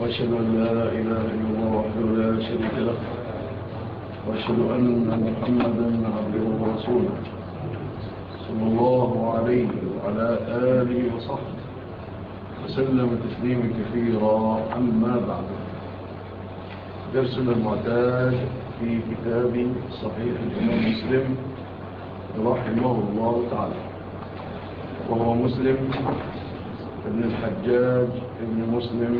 وأشهد أن لا إله إلا الله وحده لا شريك له وأشهد أن محمدا عبده ورسوله صلى الله عليه وعلى آله وصحبه وسلم تسليما كثيرا. أما بعد درسنا المعتاد في كتاب صحيح الإمام مسلم رحمه الله تعالى وهو مسلم ابن الحجاج ابن مسلم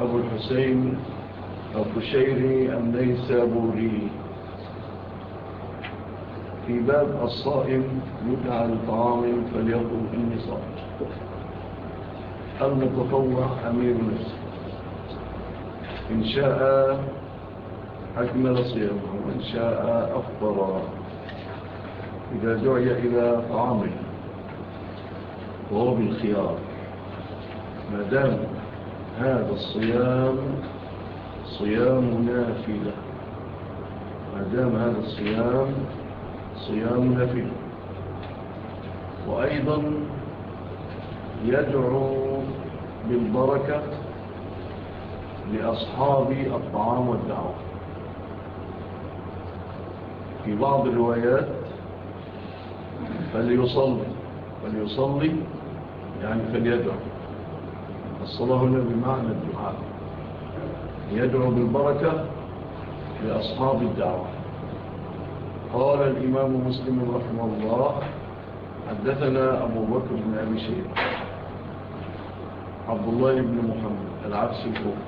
أبو الحسين البشيري النيسابوري في باب الصائم يدعى لطعام فليقل إني صائم. المتطوع أمير نفسه إن شاء أكمل صيامه وإن شاء أفطر إذا دعي إلى طعامه وهو بالخيار. ما دام هذا الصيام صيام نافلة. ما دام هذا الصيام صيام نافلة. وأيضا يدعو بالبركة لأصحاب الطعام والدعوة. في بعض الروايات فليصلي فليصلي يعني فليدعو. الصلاة هنا بمعنى الدعاء يدعو بالبركة لأصحاب الدعوة. قال الإمام مسلم رحمه الله حدثنا أبو بكر بن أبي شير عبد الله بن محمد العبس الفور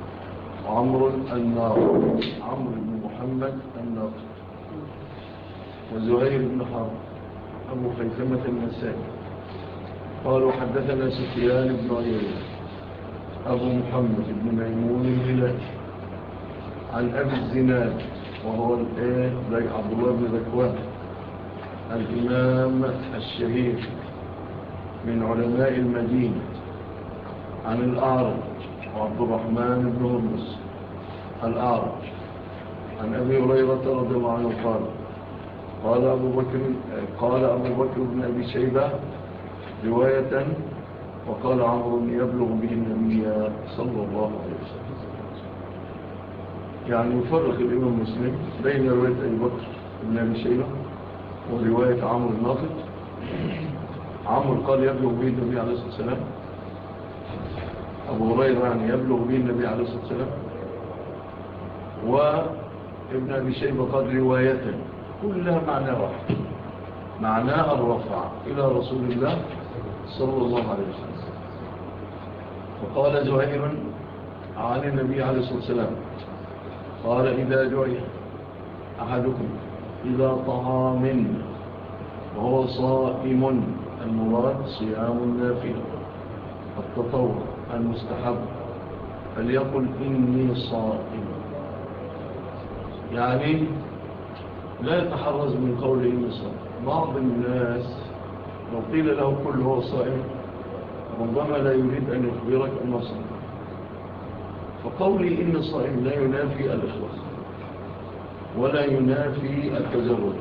عمرو النار عمرو بن محمد النار وزهير بن حرب أبو خيثمة النساء قالوا حدثنا سفيان بن عيينة أبو محمد بن ميمون الهلالي عن أبي الزناد وهو الآن زي عبد الله بن ذكوان. الإمام الشهير من علماء المدينة. عن الأعرج وعبد الرحمن بن هرمس الأعرج. عن أبي هريرة رضي الله عنه قال قال أبو بكر قال أبو بكر بن أبي شيبة رواية وقال عمر يبلغ به النبي صلى الله عليه وسلم. يعني يفرق الإمام المسلم بين رواية أبي بكر بن أبي شيبة ورواية عمر الناطق عمر قال يبلغ به النبي عليه الصلاة والسلام. أبو هريرة يعني يبلغ به النبي عليه الصلاة والسلام. وابن أبي شيبة قال رواية كلها معناها واحد. معناها الرفع إلى رسول الله صلی اللہ علیہ وسلم۔ وقال زهير عن النبي عليه الصلاة والسلام قال إذا جعل أحدكم إذا طعام وهو صائم المراد صيام النافلة التطور المستحب فليقل إني صائم۔ يعني لا يتحرز من قول إني صائم بعض الناس وقيل له كل هو صائم ربما لا يريد أن يخبرك أنه صائم. فقولي إن صائم لا ينافي الإخلاص ولا ينافي التزوج.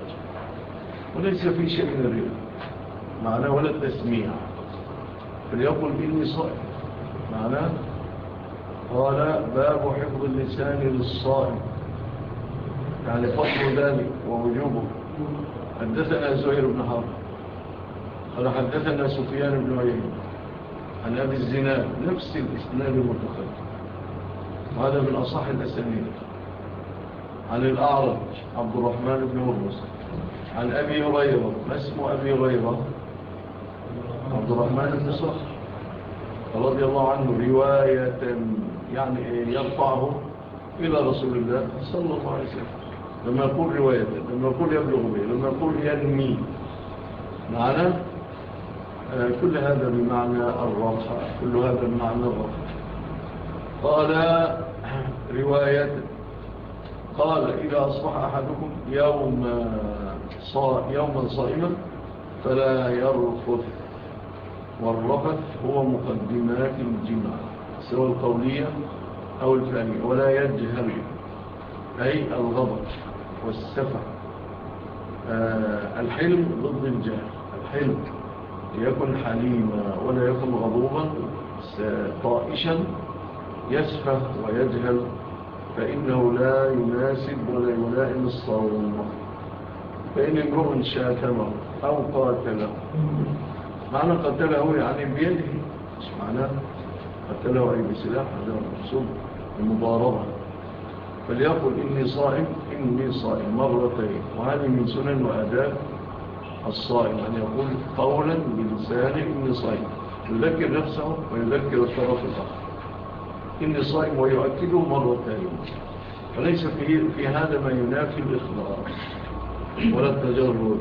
وليس في شيء من الرئة معناه ولا التسميع. فليقل إني صائم. معناه قال باب حفظ اللسان للصائم. يعني فصل ذلك ووجوبه. حدثنا زهير بن حرب. قال حدثنا سفيان بن عيين عن أبي الزنا نفس الإسناد المتخلف وهذا من أصح الأسانيد. عن الأعرج عبد الرحمن بن مرس عن أبي هريرة ما اسمه أبي هريرة؟ عبد الرحمن بن صخر. رضي الله عنه رواية يعني يرفعه إلى رسول الله صلى الله عليه وسلم. لما يقول رواية لما يقول يبلغ به لما يقول ينمي. معنا آه، كل هذا بمعنى الرفع كل هذا بمعنى الرفع. قال رواية قال إذا أصبح أحدكم يوم صا يوما صائما فلا يرفث والرفث هو مقدمات الجمع سواء القولية أو الفانية ولا يجهر أي الغضب والسفع آه، الحلم ضد الجهل الحلم. يكن حليما ولا يكن غضوبا طائشا يسفه ويجهل فإنه لا يناسب ولا يلائم الصوم. فإن المؤمن شاتمه أو قاتله معنى قتله يعني بيده مش معنى قتله أي بسلاح هذا المقصود المضاربة فليقل إني صائم إني صائم مرتين وهذه من سنن وآداب الصائم أن يقول قولا بلسان إني صائم يذكر نفسه ويذكر الطرف الآخر. إني صائم ويؤكده مرة ثانية. فليس في, في هذا ما ينافي الإخبار ولا التجرد.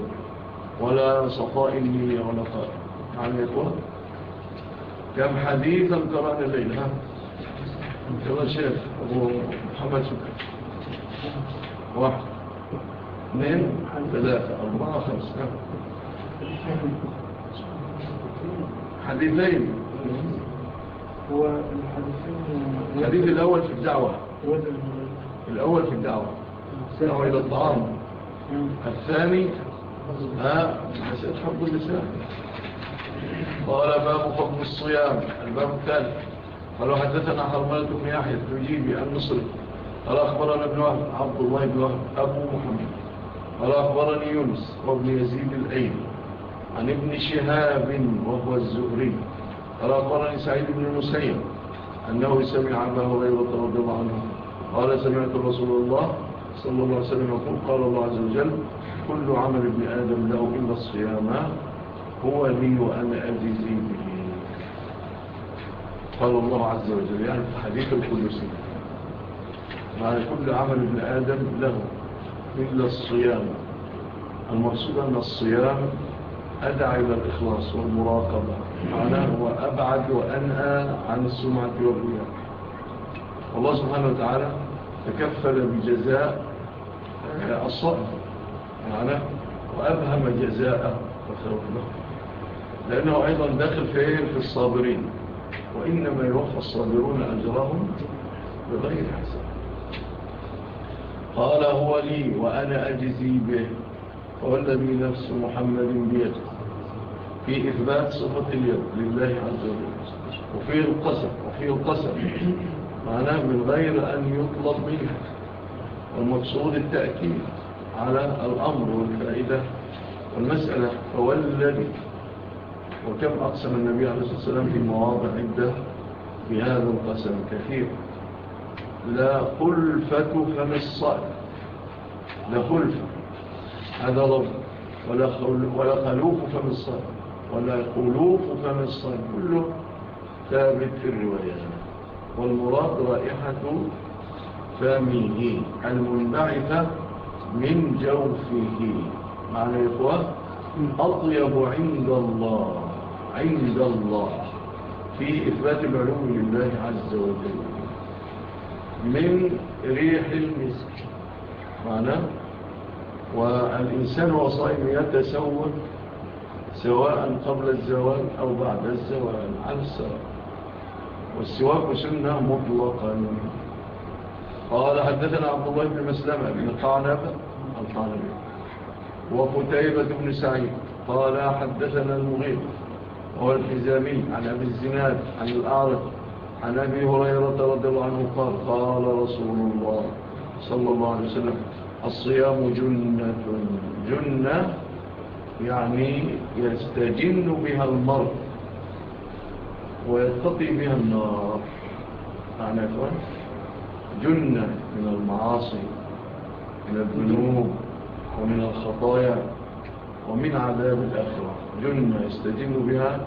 ولا صفاء النية ولا قائم يعني يقول كم حديثا قرأنا ليلها كما شيخ أبو محمد شكرا. واحد. اثنين ثلاثة أربعة خمسة. حديثين. هو الحديثين. الحديث الأول في الدعوة. الأول في الدعوة. دعوة إلى الطعام. الثاني ها حسيت حب اللسان. قال باب حكم الصيام. الباب الثالث. قالوا حدثنا حرمانة بن يحيى عن مصر. قال أخبرنا ابن وهب عبد الله بن وهب أبو محمد. قال أخبرني يونس وابن يزيد الأيل عن ابن شهاب وهو الزهري. قال أخبرني سعيد بن المسيح أنه سمع أبا هريرة رضي الله عنه. قال سمعت رسول الله صلى الله عليه وسلم يقول قال الله عز وجل كل عمل ابن آدم له إلا الصيام هو لي وأنا أجزي به. قال الله عز وجل يعني الحديث القدسي مع كل عمل ابن آدم له إلا الصيام. المقصود أن الصيام أدعى إلى الإخلاص والمراقبة. معناه هو أبعد وأنهى عن السمعة والرياء. والله سبحانه وتعالى تكفل بجزاء الصبر معناه وأبهم جزاءه لأنه أيضا داخل فيه في الصابرين. وإنما يوفى الصابرون أجرهم بغير حساب. قال هو لي وأنا أجزي به والذي نفس محمد بيده. في إثبات صفة اليد لله عز وجل وفيه القسم وفيه القسم. معناه من غير أن يطلب منه والمقصود التأكيد على الأمر والفائدة والمسألة فوالذي وكم أقسم النبي عليه الصلاة والسلام في مواضع عدة بهذا القسم كثير. لا خلفة فم الصائم. لا خلفة. هذا لفظ ولا, ولا خلوف فم الصائم. ولا خلوف فم الصائم. كله ثابت في الرواية. والمراد رائحة فمه المنبعثة من جوفه. معنى إخوة أطيب عند الله عند الله في إثبات العلوم لله عز وجل. من ريح المسك. معناه والإنسان وصائم يتسول سواء قبل الزوال أو بعد الزوال. على السواء والسواق سنة مطلقا. قال حدثنا عبد الله بن مسلمة بن طعنبة الطعنبة وقتيبة بن سعيد. قال حدثنا المغير. والحزامي عن أبي الزناد عن الأعرق عن أبي هريرة رضي الله عنه قال قال رسول الله صلى الله عليه وسلم الصيام جنة جنة يعني يستجن بها المرء ويتقي بها النار. معنى أخوان جنة من المعاصي من الذنوب ومن الخطايا ومن عذاب الآخرة. جنة يستجن بها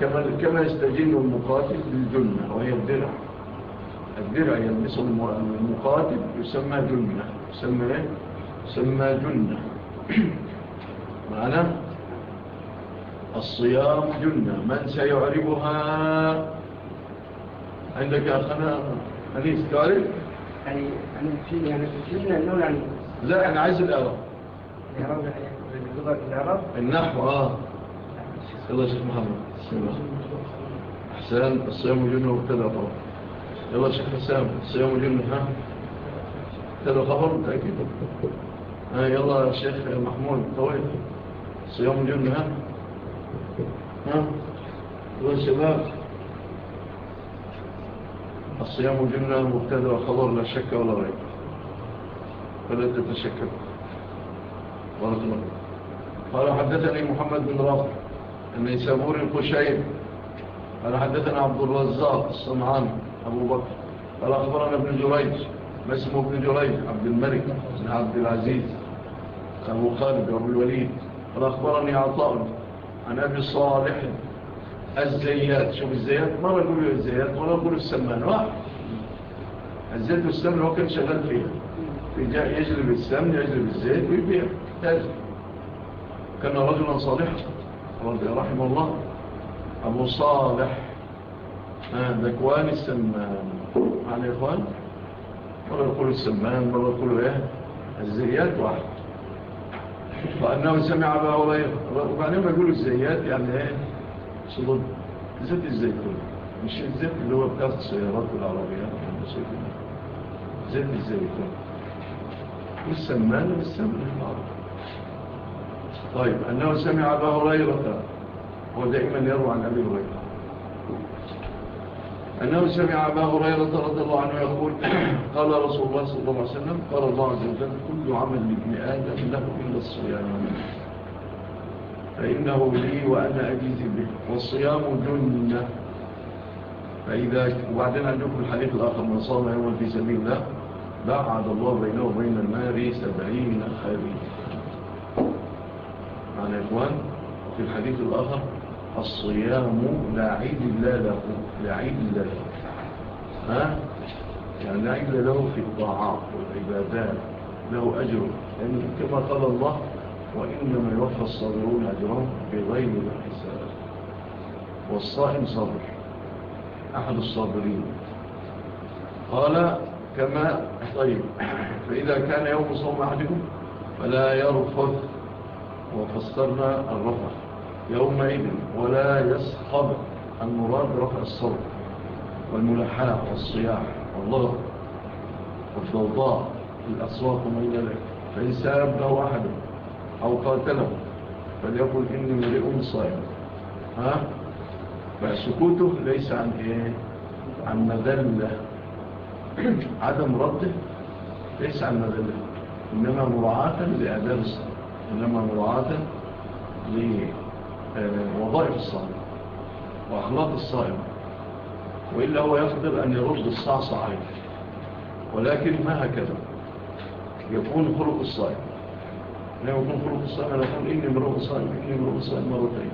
كما كما يستجيب المقاتل بالجنة وهي الدرع. الدرع يلبس المقاتل يسمى جنة. يسمى إيه؟ يسمى جنة. معنى الصيام جنة. من سيعربها؟ عندك أخنا أنيس تعرف؟ يعني أنا في يعني في جنة يعني لا أنا عايز الأرب الأرب يعني باللغة العرب النحو آه. يلا شيخ محمد. بسم الله. حسان الصيام جنة وكذا طبعا يلا شيخ حسام الصيام جنة ها؟ كذا خبر متأكد يلا شيخ محمود طويل. الصيام جنة ها؟ ها؟ يلا شباب. الصيام جنة مبتدى وخبر لا شك ولا ريب. فلا تتشكك بارك الله قال حدثني محمد بن رافع. النيسابور الخشيب قال حدثنا عبد الرزاق الصنعان أبو بكر. قال أخبرنا ابن جريج. ما اسمه ابن جريج؟ عبد الملك بن عبد العزيز. أبو خالد أبو الوليد. قال أخبرني عطاء عن أبي صالح الزيات. شوف الزيات ما نقول الزيات ولا نقول السمان. واحد. الزيت والسمن هو كان شغال فيها يجلب السمن يجلب الزيت ويبيع. تاجر. كان رجلا صالحا. رحمه الله أبو صالح آه، ذكوان السمان آه، معنى إخوان. ولا يقول السمان ولا يقول إيه؟ الزيات واحد. فأنه سمع أبا هريرة. وبعدين ما يقولوا الزيات يعني إيه؟ صدود زيت الزيتون مش الزيت اللي هو بتاع السيارات والعربيات زيت الزيتون والسمان والسمان العربية طيب أنه سمع أبا هريرة هو دائما يروى عن أبي هريرة. أنه سمع أبا هريرة رضي الله عنه يقول قال رسول الله صلى الله عليه وسلم قال الله عز وجل كل عمل لابن آدم له إلا الصيام. فإنه لي وأنا أجيز به والصيام جنة. فإذا وبعدين عندكم الحديث الآخر من صام يوم في سبيل الله بعد الله بينه وبين النار سبعين خريف أيضا يا إخوان في الحديث الآخر الصيام لا عيد لا له لا عيد لا له. ها؟ يعني لا عيد له في الطاعات والعبادات له أجر. يعني كما قال الله وإنما يوفى الصابرون أجرهم بغير الحساب والصائم صابر أحد الصابرين. قال كما طيب فإذا كان يوم صوم أحدكم فلا يرفض وفسرنا الرفع يومئذ ولا يسقط المراد رفع الصوت والملحنة والصياح. والله والضوضاء في الأصوات ومن ذلك. فإن سابه أحد أو قاتله فليقل إني مريء صائم. ها؟ فسكوته ليس عن إيه؟ عن مذلة. عدم رده ليس عن مذلة. إنما مراعاة لأداب الصلاة إنما مراعاة عادة لوظائف الصائم وأخلاق الصائم وإلا هو يقدر أن يرد الصعصع عليه ولكن ما هكذا؟ يكون خلق الصائم. لا يكون خلق الصائم أنا أقول إني مرغ صائم إني مرغ صائم مرتين.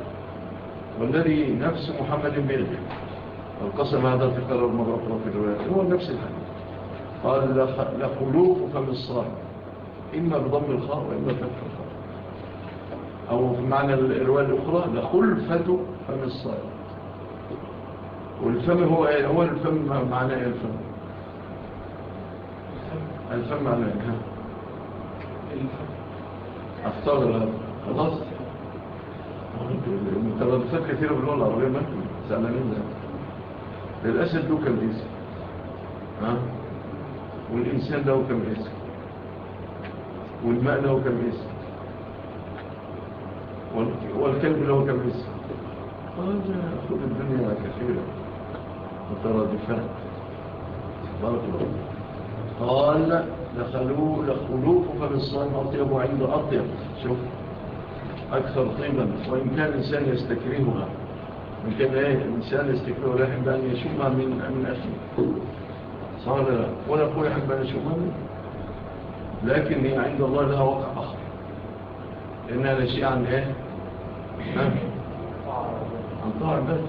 والذي نفس محمد بيده القسم هذا تكرر مرة أخرى في الرواية هو نفس الحديث. قال لخلوقك من الصائم إما بضم الخاء وإما بفتح الخاء. أو في معنى الرواية الأخرى لخلفة فم الصائم والفم هو إيه؟ هو الفم معنى إيه الفم؟ الفم معنى إيه؟ افتغل خلاص. المتردسات كثيرة باللغة العربية ما؟ سألانين ده الأسد له كم اسم ها؟ والإنسان له كم اسم والماء له كم اسم والكلب له كبس خذ الدنيا كثيرة. مترادفات بارك الله قال لخلو لخلوقك بالصائم أطيب وعند أطيب. شوف أكثر طيبا. وإن كان الإنسان يستكرهها. وإن كان إيه الإنسان يستكرهها لا يحب أن يشوفها من, أمن أخيه. صار ولا أخوه يحب أن يشوفها منه. لكن هي عند الله لها وقع آخر. لأن هذا شيء عن إيه عن طاعة بس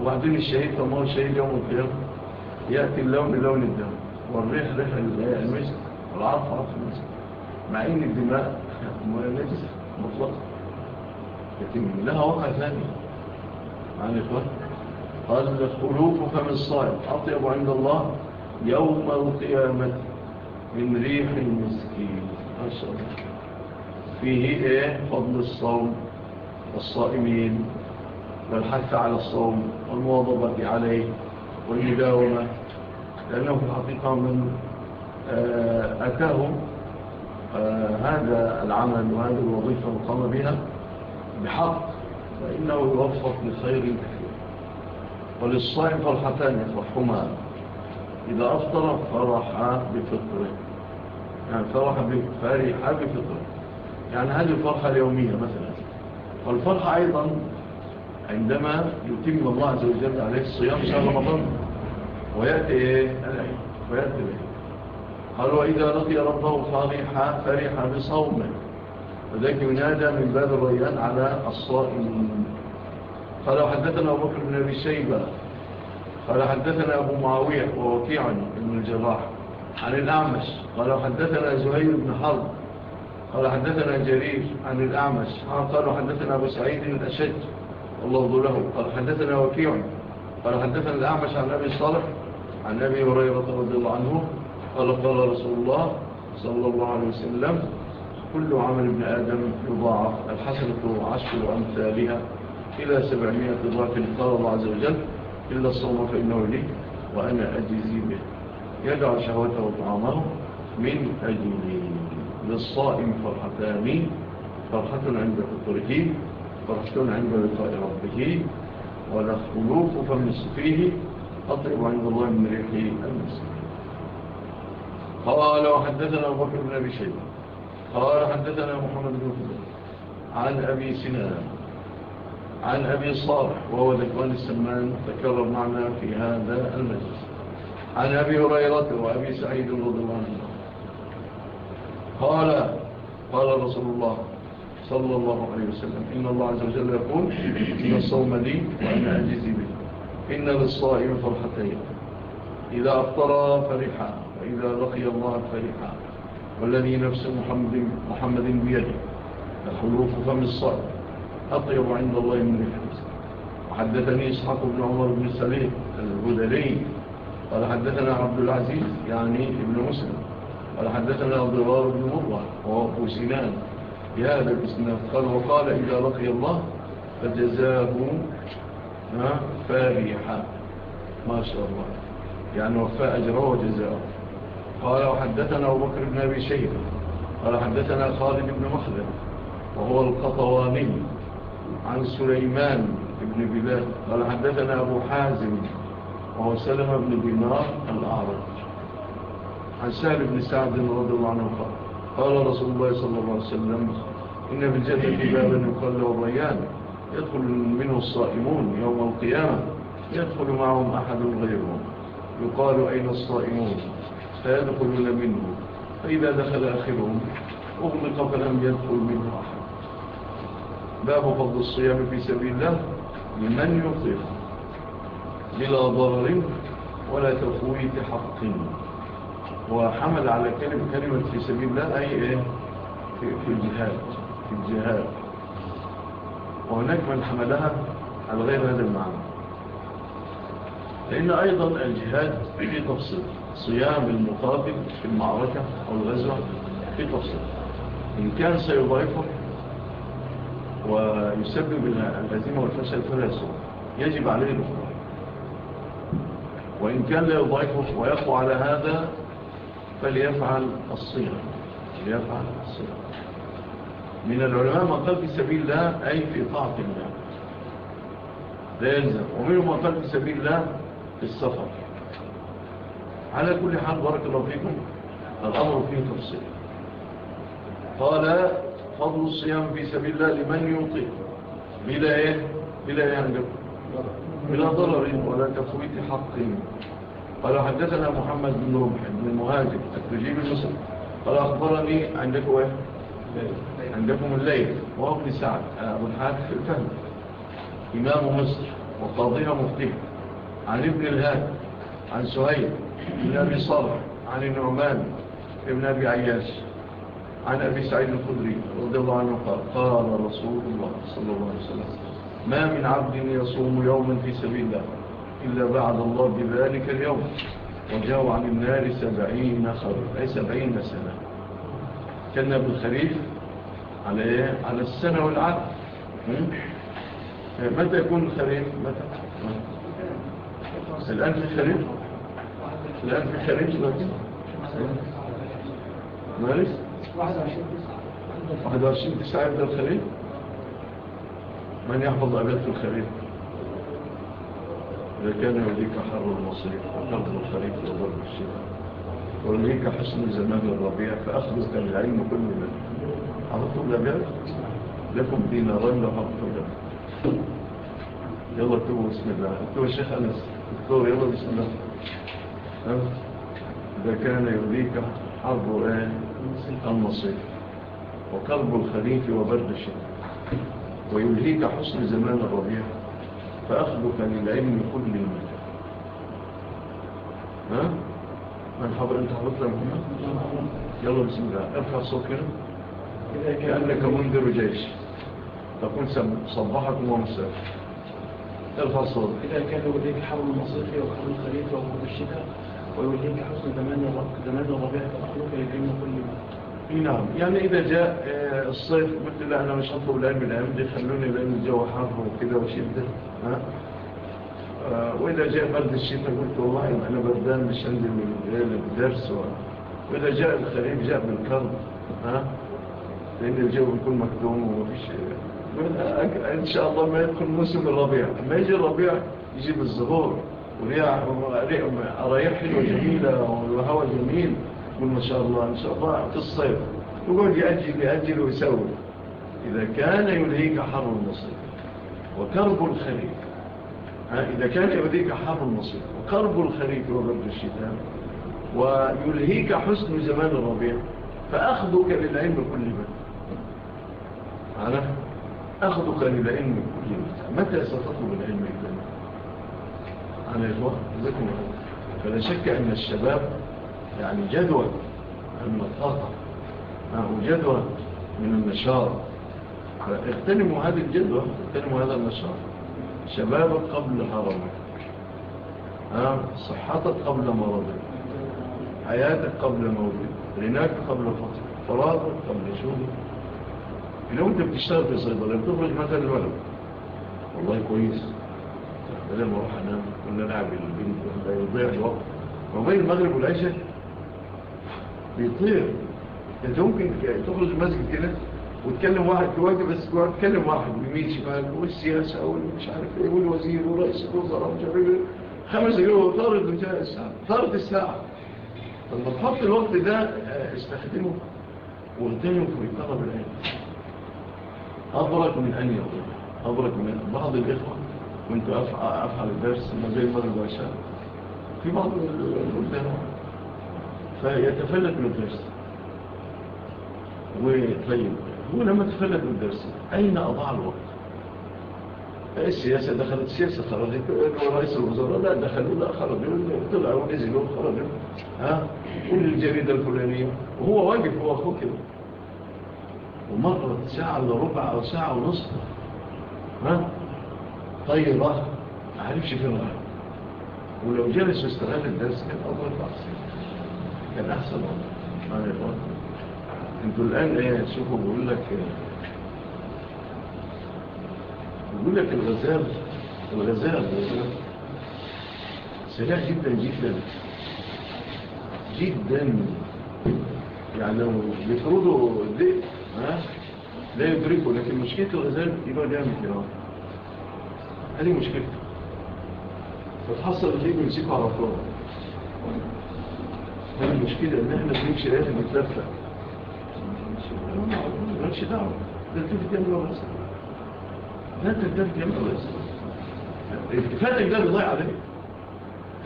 وبعدين الشهيد طب ما هو الشهيد يوم القيامة يأتي اللون لون الدم والريح ريح المسك والعرف عرف المسك مع إن الدماء نجسة مطلقة يتم لها وقع ثاني معاني إخوان قال خلوف فم الصائب أطيب عند الله يوم القيامة من ريح المسكين ما شاء الله فيه إيه؟ فضل الصوم والصائمين والحث على الصوم والمواظبة عليه والمداومة لأنه في الحقيقة من آه، أتاهم آه، هذا العمل وهذه الوظيفة وقام بها بحق فإنه يوفق لخير كثير. وللصائم فرحتان يفرحهما إذا أفطر فرح بفطره. يعني فرح بفرح بفطره. يعني هذه الفرحة اليومية مثلا. والفرحة أيضا عندما يتم الله عز وجل عليه الصيام شهر رمضان ويأتي إيه؟ ويأتي به قال وإذا لقي ربه فريحة فرح بصومه. وذلك ينادى من باب الريان على الصائم قال وحدثنا أبو بكر بن أبي الشيبة قال حدثنا أبو معاوية ووكيع بن الجراح عن الأعمش. قال حدثنا زهير بن حرب قال حدثنا جرير عن الأعمش قال حدثنا أبو سعيد الأشج الله له قال حدثنا وكيع قال حدثنا الأعمش عن أبي صالح عن أبي هريرة رضي الله عنه قال قال رسول الله صلى الله عليه وسلم كل عمل ابن آدم يضاعف الحسنة عشر أمثالها إلى سبعمائة ضعف قال الله عز وجل إلا الصوم فإنه لي وأنا أجزي به. يدع شهوته وطعامه من أجلين للصائم فرحتان فرحة عند فطره فرحة عند لقاء ربه. ولا خلوق فمس فيه أطرب عند الله من ريحه المسك قال وحدثنا أبو بكر بن أبي شيبة. قال حدثنا محمد بن فضل عن أبي سنان عن أبي صالح وهو ذكوان السمان تكرر معنا في هذا المجلس. عن أبي هريرة وأبي سعيد رضي الله عنه. قال قال رسول الله صلى الله عليه وسلم إن الله عز وجل يقول إن الصوم لي وإن أجزي به. إن للصائم فرحتين إذا أفطر فرحا وإذا لقي الله فرحا والذي نفس محمد, محمد بيده الحروف فم الصائم أطيب عند الله من الحديث وحدثني إسحاق بن عمر بن السليم الهدلي قال حدثنا عبد العزيز يعني ابن مسلم قال حدثنا عبد الغار بن مرة وهو سنان. بهذا الإسناد قال وقال إذا لقي الله فجزاه فارحا. ما شاء الله. يعني وفاء أجره وجزاه قال وحدثنا أبو بكر بن أبي شيبة. قال حدثنا خالد بن مخلد وهو القطواني. عن سليمان بن بلال. قال حدثنا أبو حازم وهو سلم بن دينار الأعرض عن سهل بن سعد رضي الله عنه قال قال رسول الله صلى الله عليه وسلم إن في الجنة بابا يقال له الريان يدخل منه الصائمون يوم القيامة يدخل معهم أحد غيرهم يقال أين الصائمون فيدخلون منه فإذا دخل آخرهم أغلق فلم يدخل منه أحد. باب فضل الصيام في سبيل الله لمن يطير بلا ضرر ولا تفويت حق. وحمل على كلمة كلمة في سبيل الله أي إيه؟ في, في الجهاد في الجهاد. وهناك من حملها على غير هذا المعنى. لأن أيضا الجهاد في تفصيل صيام المقابل في المعركة أو الغزوة في تفصيل. إن كان سيضيفه ويسبب الهزيمة والفشل فلا يصور يجب عليه الإخبار وإن كان لا يضيفه ويقوى على هذا فليفعل الصيغة. فليفعل الصيغة. من العلماء من قال في سبيل الله أي في طاعة الله. ده يلزم. ومنهم من قال في سبيل الله في السفر. على كل حال بارك الله فيكم. الأمر فيه تفصيل. قال فضل الصيام في سبيل الله لمن يطيق بلا إيه؟ بلا إيه ينجب بلا ضرر ولا تفويت حق. قال حدثنا محمد بن رمح بن المهاجر التجيب المصري قال أخبرني عندكم إيه عندكم الليل. وابن سعد أبو الحاكف الفهم. إمام مصر وقاضيها مفتيه عن ابن الهاد عن سهيل بن أبي صالح عن النعمان ابن أبي عياش عن أبي سعيد الخدري رضي الله عنه قال قال رسول الله صلى الله عليه وسلم ما من عبد يصوم يوما في سبيل الله. إلا بعد الله بذلك اليوم. وجاءوا عن النار سبعين خريف أي سبعين سنة. كان ابن الخريف على إيه؟ على السنة والعقل متى يكون الخريف؟ متى؟ الآن في الخريف؟ الآن في الخريف لكن مارس 21 تسعة. يبدأ الخريف؟ من يحفظ أبيات الخريف؟ إذا كان يوليك حر المصير وقرد الخريف وضرب الشتاء وليك حسن زمان الربيع فأخذك العلم كل من. على لبعض لكم دينارين لو حقتوا يلا اكتبوا بسم الله. اكتبوا الشيخ أنس اكتبوا يلا بسم الله. إذا كان يوليك حر المصير وقرب الخريف وبرد الشتاء ويلهيك حسن زمان الربيع. فأخذك للعلم كل المجال ها؟ من حضر أنت حضرت لهم يلا بسم الله. ارفع السكر كأنك منذر جيش. تكون صباحك ومساء. ارفع السكر إذا كان يوليك حول المصيفي وحول الخريف وحول الشتاء ويوليك حسن زمان الربيع فأخذك للعلم كل المجال نعم يعني إذا جاء الصيف قلت له أنا مش هطلب العلم العلم دي خلوني لأن الجو حار وكذا وشدة ها وإذا جاء برد الشتاء قلت والله أنا بردان مش عندي من الدرس وإذا جاء الخريف جاء من ها لأن الجو بيكون مكدوم ومفيش إن شاء الله ما يدخل موسم الربيع ما يجي الربيع يجيب الزهور وريح أريح حلوة جميلة وهواء جميل يقول ما شاء الله إن شاء الله في الصيف. يقول يأجل يأجل ويسوي. إذا كان يلهيك حر المصيف وكرب الخريف. إذا كان يلهيك حر المصيف وكرب الخريف وبرد الشتاء ويلهيك حسن زمان الربيع فأخذك للعلم كل من على أخذك للعلم كل من متى ستطلب العلم إذا أنا يا إخوة فلا شك أن الشباب يعني جدول من الأثر معه جدول من النشاط؟ اغتنموا هذه الجدول اغتنموا هذا النشاط. شبابك قبل حرمك صحتك قبل مرضك. حياتك قبل موضك غناك قبل فقرك فراغك قبل شغلك لو أنت بتشتغل في صيدلة بتخرج مثلا الولد. والله كويس. بدل ما أنام كنا العب البنت ولا يضيع الوقت. ما بين المغرب والعشاء بيطير. يعني انت ممكن يعني تخرج المسجد كده وتكلم واحد دلوقتي بس تكلم واحد يمين شمال والسياسة والمش عارف إيه والوزير ورئيس الوزراء ومش عارف إيه خمس دقايق طارد الساعة طارد الساعة. لما تحط الوقت ده آه، استخدمه واغتنم في طلب العلم. أبرك من أن يغضب أبرك من بعض الإخوة وانت أفعل الدرس ما زي فضل بأشار في بعض الاخوه فيتفلت من الدرس. وطيب هو لما تفلت من الدرس أين أضاع الوقت؟ السياسة دخلت السياسة خرجت ورئيس الوزراء لا دخلوا لا خرجوا طلعوا نزلوا خرجوا. ها؟ كل الجريدة الفلانية. وهو واقف هو أخوك ومرت ساعة إلا ربع أو ساعة ونصف ها؟ طيبة ما عرفش فين راح ولو جلس واستغل الدرس كان أول تحصيل كان أحسن والله. أنتوا الآن إيه شوفوا بيقول لك إيه. بيقول لك الغزال الغزال سلاح جدا جدا. جدا. يعني لو بيطردوا الدئ لا يدركوا. لكن مشكلة الغزال يبقى جامد كده هذه مشكلة. فتحصل اللي بيمسكه على طول. هي المشكلة إن إحنا بنمشي لازم نتلفى مالش دعوة. ده إيه إيه التلف جنب الله بس ده التلف جنب الله بس التفاتك ده بيضيع عليك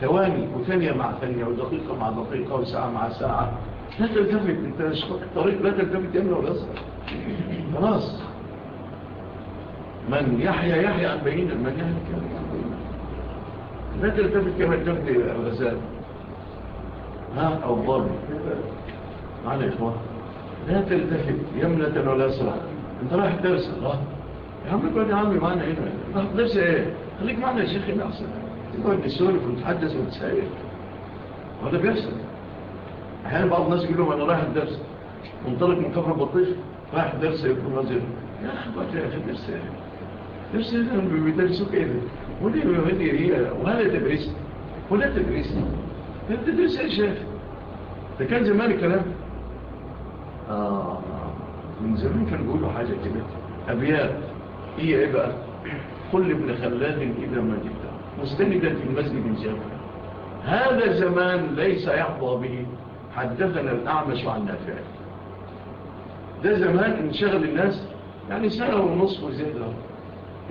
ثواني وثانية مع ثانية ودقيقة مع دقيقة وساعة مع ساعة. لا تلتفت أنت شفت الطريق لا تلتفت يمنى ولا خلاص. من يحيى يحيى عن بينه من يحيى كمان لا تلتفت كما تلتفت الغزال ها أو ضرب معلش إخوة لا تلتفت يمنة ولا سرعة. أنت رايح الدرس الله. يا عم يقول يا عمي معنا هنا. راح درس إيه؟ خليك معنا يا شيخ هنا أحسن. تقعد تسولف وتتحدث وهذا بيحصل. أحيانا بعض الناس يقول لهم أنا رايح الدرس. منطلق من كفر بطيش رايح الدرس يكون نظير يا أخي يا أخي الدرس إيه؟ درس إيه؟ بيدرسوك إيه ودي هي؟ ولا تدريس ولا تدريس انت تدرس يا شاف ده كان زمان الكلام آه من زمان كان بيقولوا حاجة كده أبيات هي إيه بقى كل ابن خلاد إذا ما جبت مستندا في المسجد الجامع هذا زمان ليس يحظى به حدثنا الأعمش عن نافع ده زمان انشغل الناس يعني سنة ونصف وزيادة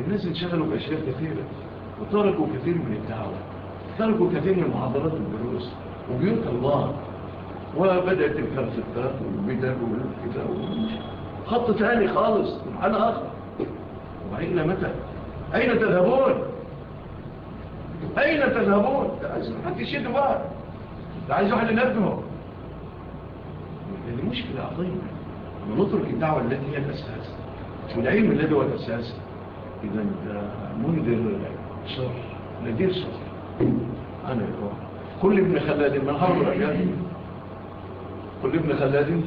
الناس انشغلوا بأشياء كثيرة وتركوا كثير من الدعوة تركوا كثير من محاضرات الدروس. وبيوت الله. وبدأت الكرسفتات والبدأ والكتاب خط تاني خالص عن آخر. وأين متى؟ أين تذهبون؟ أين تذهبون؟ عايز حد يشد بعض عايز واحد ينبهه. هذه مشكلة عظيمة. نترك الدعوة التي هي الأساس. والعلم الذي هو الأساس. إذا أنت آه، منذر آه، شر نذير شر. أنا يروح كل ابن خلاد من هارو كل ابن خلاد.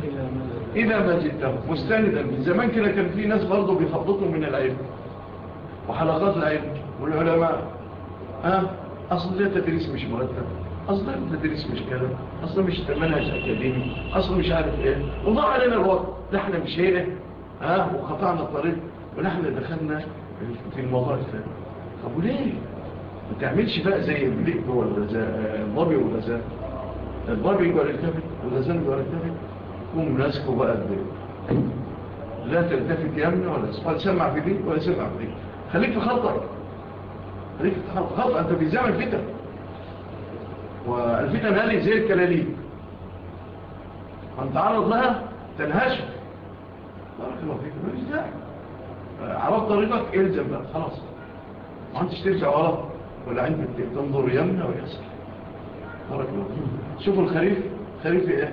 إذا ما جدته مستندا. من زمان كده كان في ناس برضه بيخبطوا من العلم. وحلقات العلم والعلماء. ها؟ أصل ده تدريس مش مرتب. أصل ده تدريس مش كلام. أصل مش منهج أكاديمي. أصل مش عارف إيه. وضع علينا الوقت. ده إحنا مشينا ها؟ وقطعنا الطريق. ونحن دخلنا في الموضوع الثاني. طب وليه؟ ما تعملش آه، آه، بقى زي الذئب والظبي والغزال الظبي يجي الضبي الكافر والغزال يجي على التفت قوم ناسكوا بقى الذئب لا تلتفت يمنى ولا اسفل سمع في دي ولا سمع في دي. خليك في خطر خليك في خطر انت في زمن فتن والفتن هالي زي الكلاليب. فانت عرض لها تنهشك بارك الله فيك. ماليش داعي آه، عرفت طريقك إلزم بقى خلاص. ما انتش ترجع ورا. ولا تنظر يمنى ويسر. بارك الله شوفوا الخريف. خريف إيه؟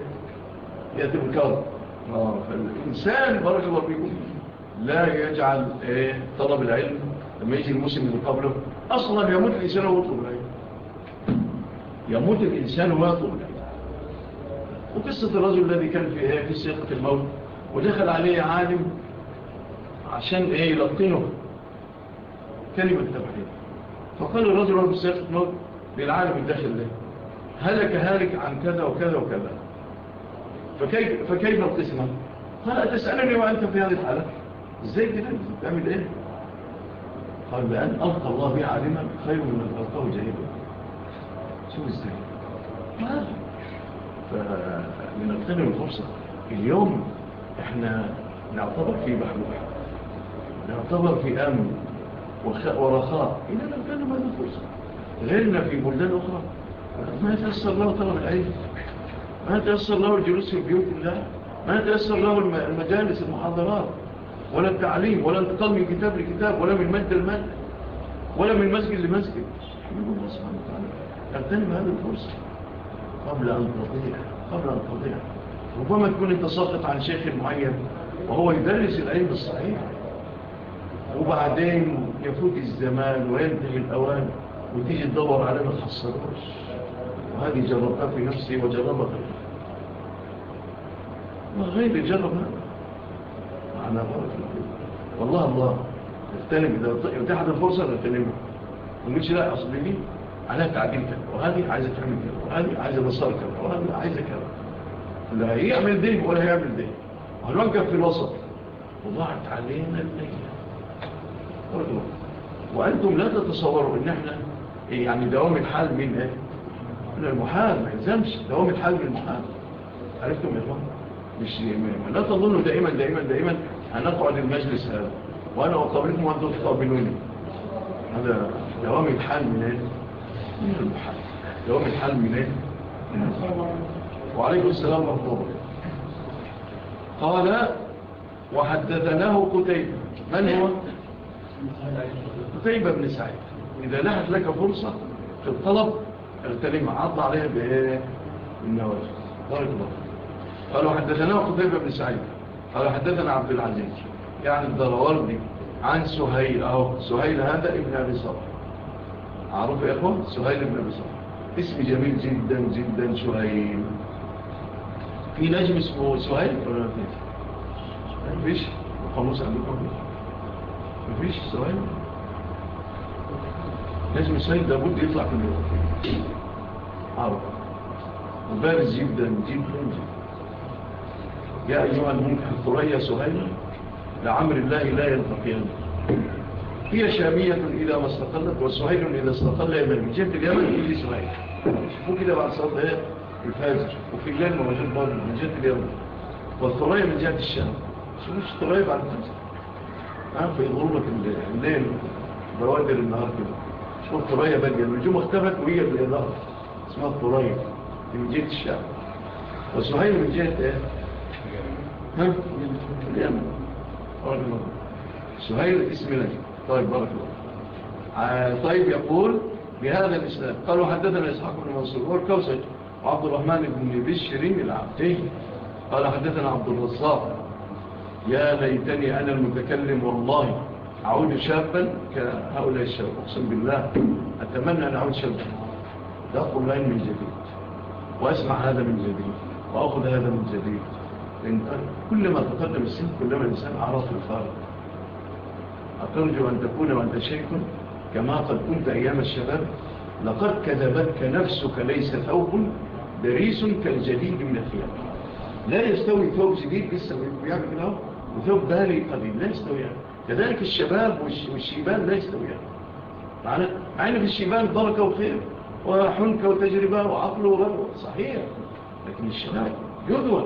يأتي بالكرم فالإنسان بارك الله بيكم لا يجعل إيه؟ طلب العلم لما يجي الموسم اللي قبله أصلا يموت الإنسان ويطلب العلم. يموت الإنسان ويطلب العلم. وقصة الرجل الذي كان في إيه؟ في سيقة الموت ودخل عليه عالم عشان إيه؟ يلطنه. كلمة تبعيه فقال الرجل رب في سياق الموت للعالم الداخل له هلك هالك عن كذا وكذا وكذا. فكيف, فكيف القسمة قال أتسألني وأنت في هذه الحالة؟ إزاي كده تعمل إيه؟ قال بأن ألقى الله بي عالما خير من ألقاه جاهلا شو إزاي. آه. فمن القيمة الفرصة. اليوم إحنا نعتبر في بحلوح نعتبر في آمن. ورخاء. إننا كان ما نفرس غيرنا في بلدان أخرى. ما يتأثر له طبعا العلم ما يتأثر له الجلوس في بيوت الله ما يتأثر له المجالس المحاضرات ولا التعليم ولا انتقال من كتاب لكتاب ولا من مادة المال ولا من مسجد لمسجد. يقول الله سبحانه وتعالى؟ اغتنم هذه الفرصة. قبل أن تضيع. قبل أن تضيع. ربما تكون أنت ساقط عن شيخ معين وهو يدرس العلم الصحيح. وبعدين يفوت الزمان وينتهي الأوان وتيجي تدور على ما تحصلوش وهذه جربتها في نفسي وجربها. غيري ما غيري جربها. معنا بارك والله الله. نفتلم إذا اتحت الفرصة نفتلمها ونقولش لا أصل على تعديل كذا وهذه عايزة تعمل كذا. وهذه عايزة تصار كذا. وهذه عايزة كذا. لا هيعمل دي ولا هيعمل دي. هنوقف في الوسط. وضعت علينا الليل اردو وأنتم لا تتصوروا أن إحنا يعني دوام الحال من إيه؟ من المحال ما يلزمش دوام الحال من المحال عرفتم يا إخوان؟ مش لا تظنوا دائما دائما دائما هنقعد المجلس هذا وأنا أقابلكم وأنتم تقابلوني هذا دوام الحال من إيه؟ من المحال دوام الحال من إيه؟ من المحال وعليكم السلام ورحمة الله قال وحدثناه قتيبة من هو؟ كتيبة بن سعيد. إذا لحت لك فرصة في الطلب اغتنمها عض عليها بإيه النواجد بارك الله قالوا حدثنا قتيبة بن سعيد. قالوا حدثنا عبد العزيز. يعني الضرواردي عن سهيل أهو سهيل هذا ابن أبي صبح عارف يا أخوة سهيل ابن أبي صبح اسم جميل جدا جدا سهيل. في نجم اسمه سهيل؟ ولا نجم. مفيش القاموس عندكم؟ مفيش سؤال لازم السيد لابد يطلع في اللغة عرب وبارز يبدأ نجيب جدا يا أيها الملك ثريا سهيلا لعمر الله لا يلتقيان هي شامية إذا ما استقلت وسهيل إذا استقل يمن جهة اليمن يجي سهيل شوفوا كده بعد صلاة إيه الفاجر وفي ما موجود برضه من جهة اليمن والثريا من جهة الشام شوفوا الثريا بعد الفاجر عارف في غربة الليل بوادر النهار كده. اسمها الطرية بادية النجوم اختفت وهي في الإضاءة اسمها الطرية من جهة الشعب. والصحيح من جهة إيه؟ ها؟ اليمن. سهيل اسم لك. طيب بارك الله آه، طيب يقول بهذا الإسلام قالوا حدثنا إسحاق بن منصور والكوسج وعبد الرحمن بن بشرين العبدين قال حدثنا عبد الرصاق يا ليتني أنا المتكلم والله أعود شابا كهؤلاء الشاب أقسم بالله أتمنى أن أعود شابا. لأقل لأين من جديد وأسمع هذا من جديد وأخذ هذا من جديد. لأن كلما تقدم السن كلما الإنسان عرف الفارق أترجو أن تكون وأنت شيخ كما قد كنت أيام الشباب. لقد كذبتك نفسك ليس ثوب بريس كالجديد من الثياب. لا يستوي ثوب جديد لسه بيعمل كده وثوب بالي قديم لا يستوي كذلك الشباب والشيبان لا يستوي يعني معنا في الشيبان بركة وخير وحنكة وتجربة وعقل وغيره صحيح. لكن الشباب جدوى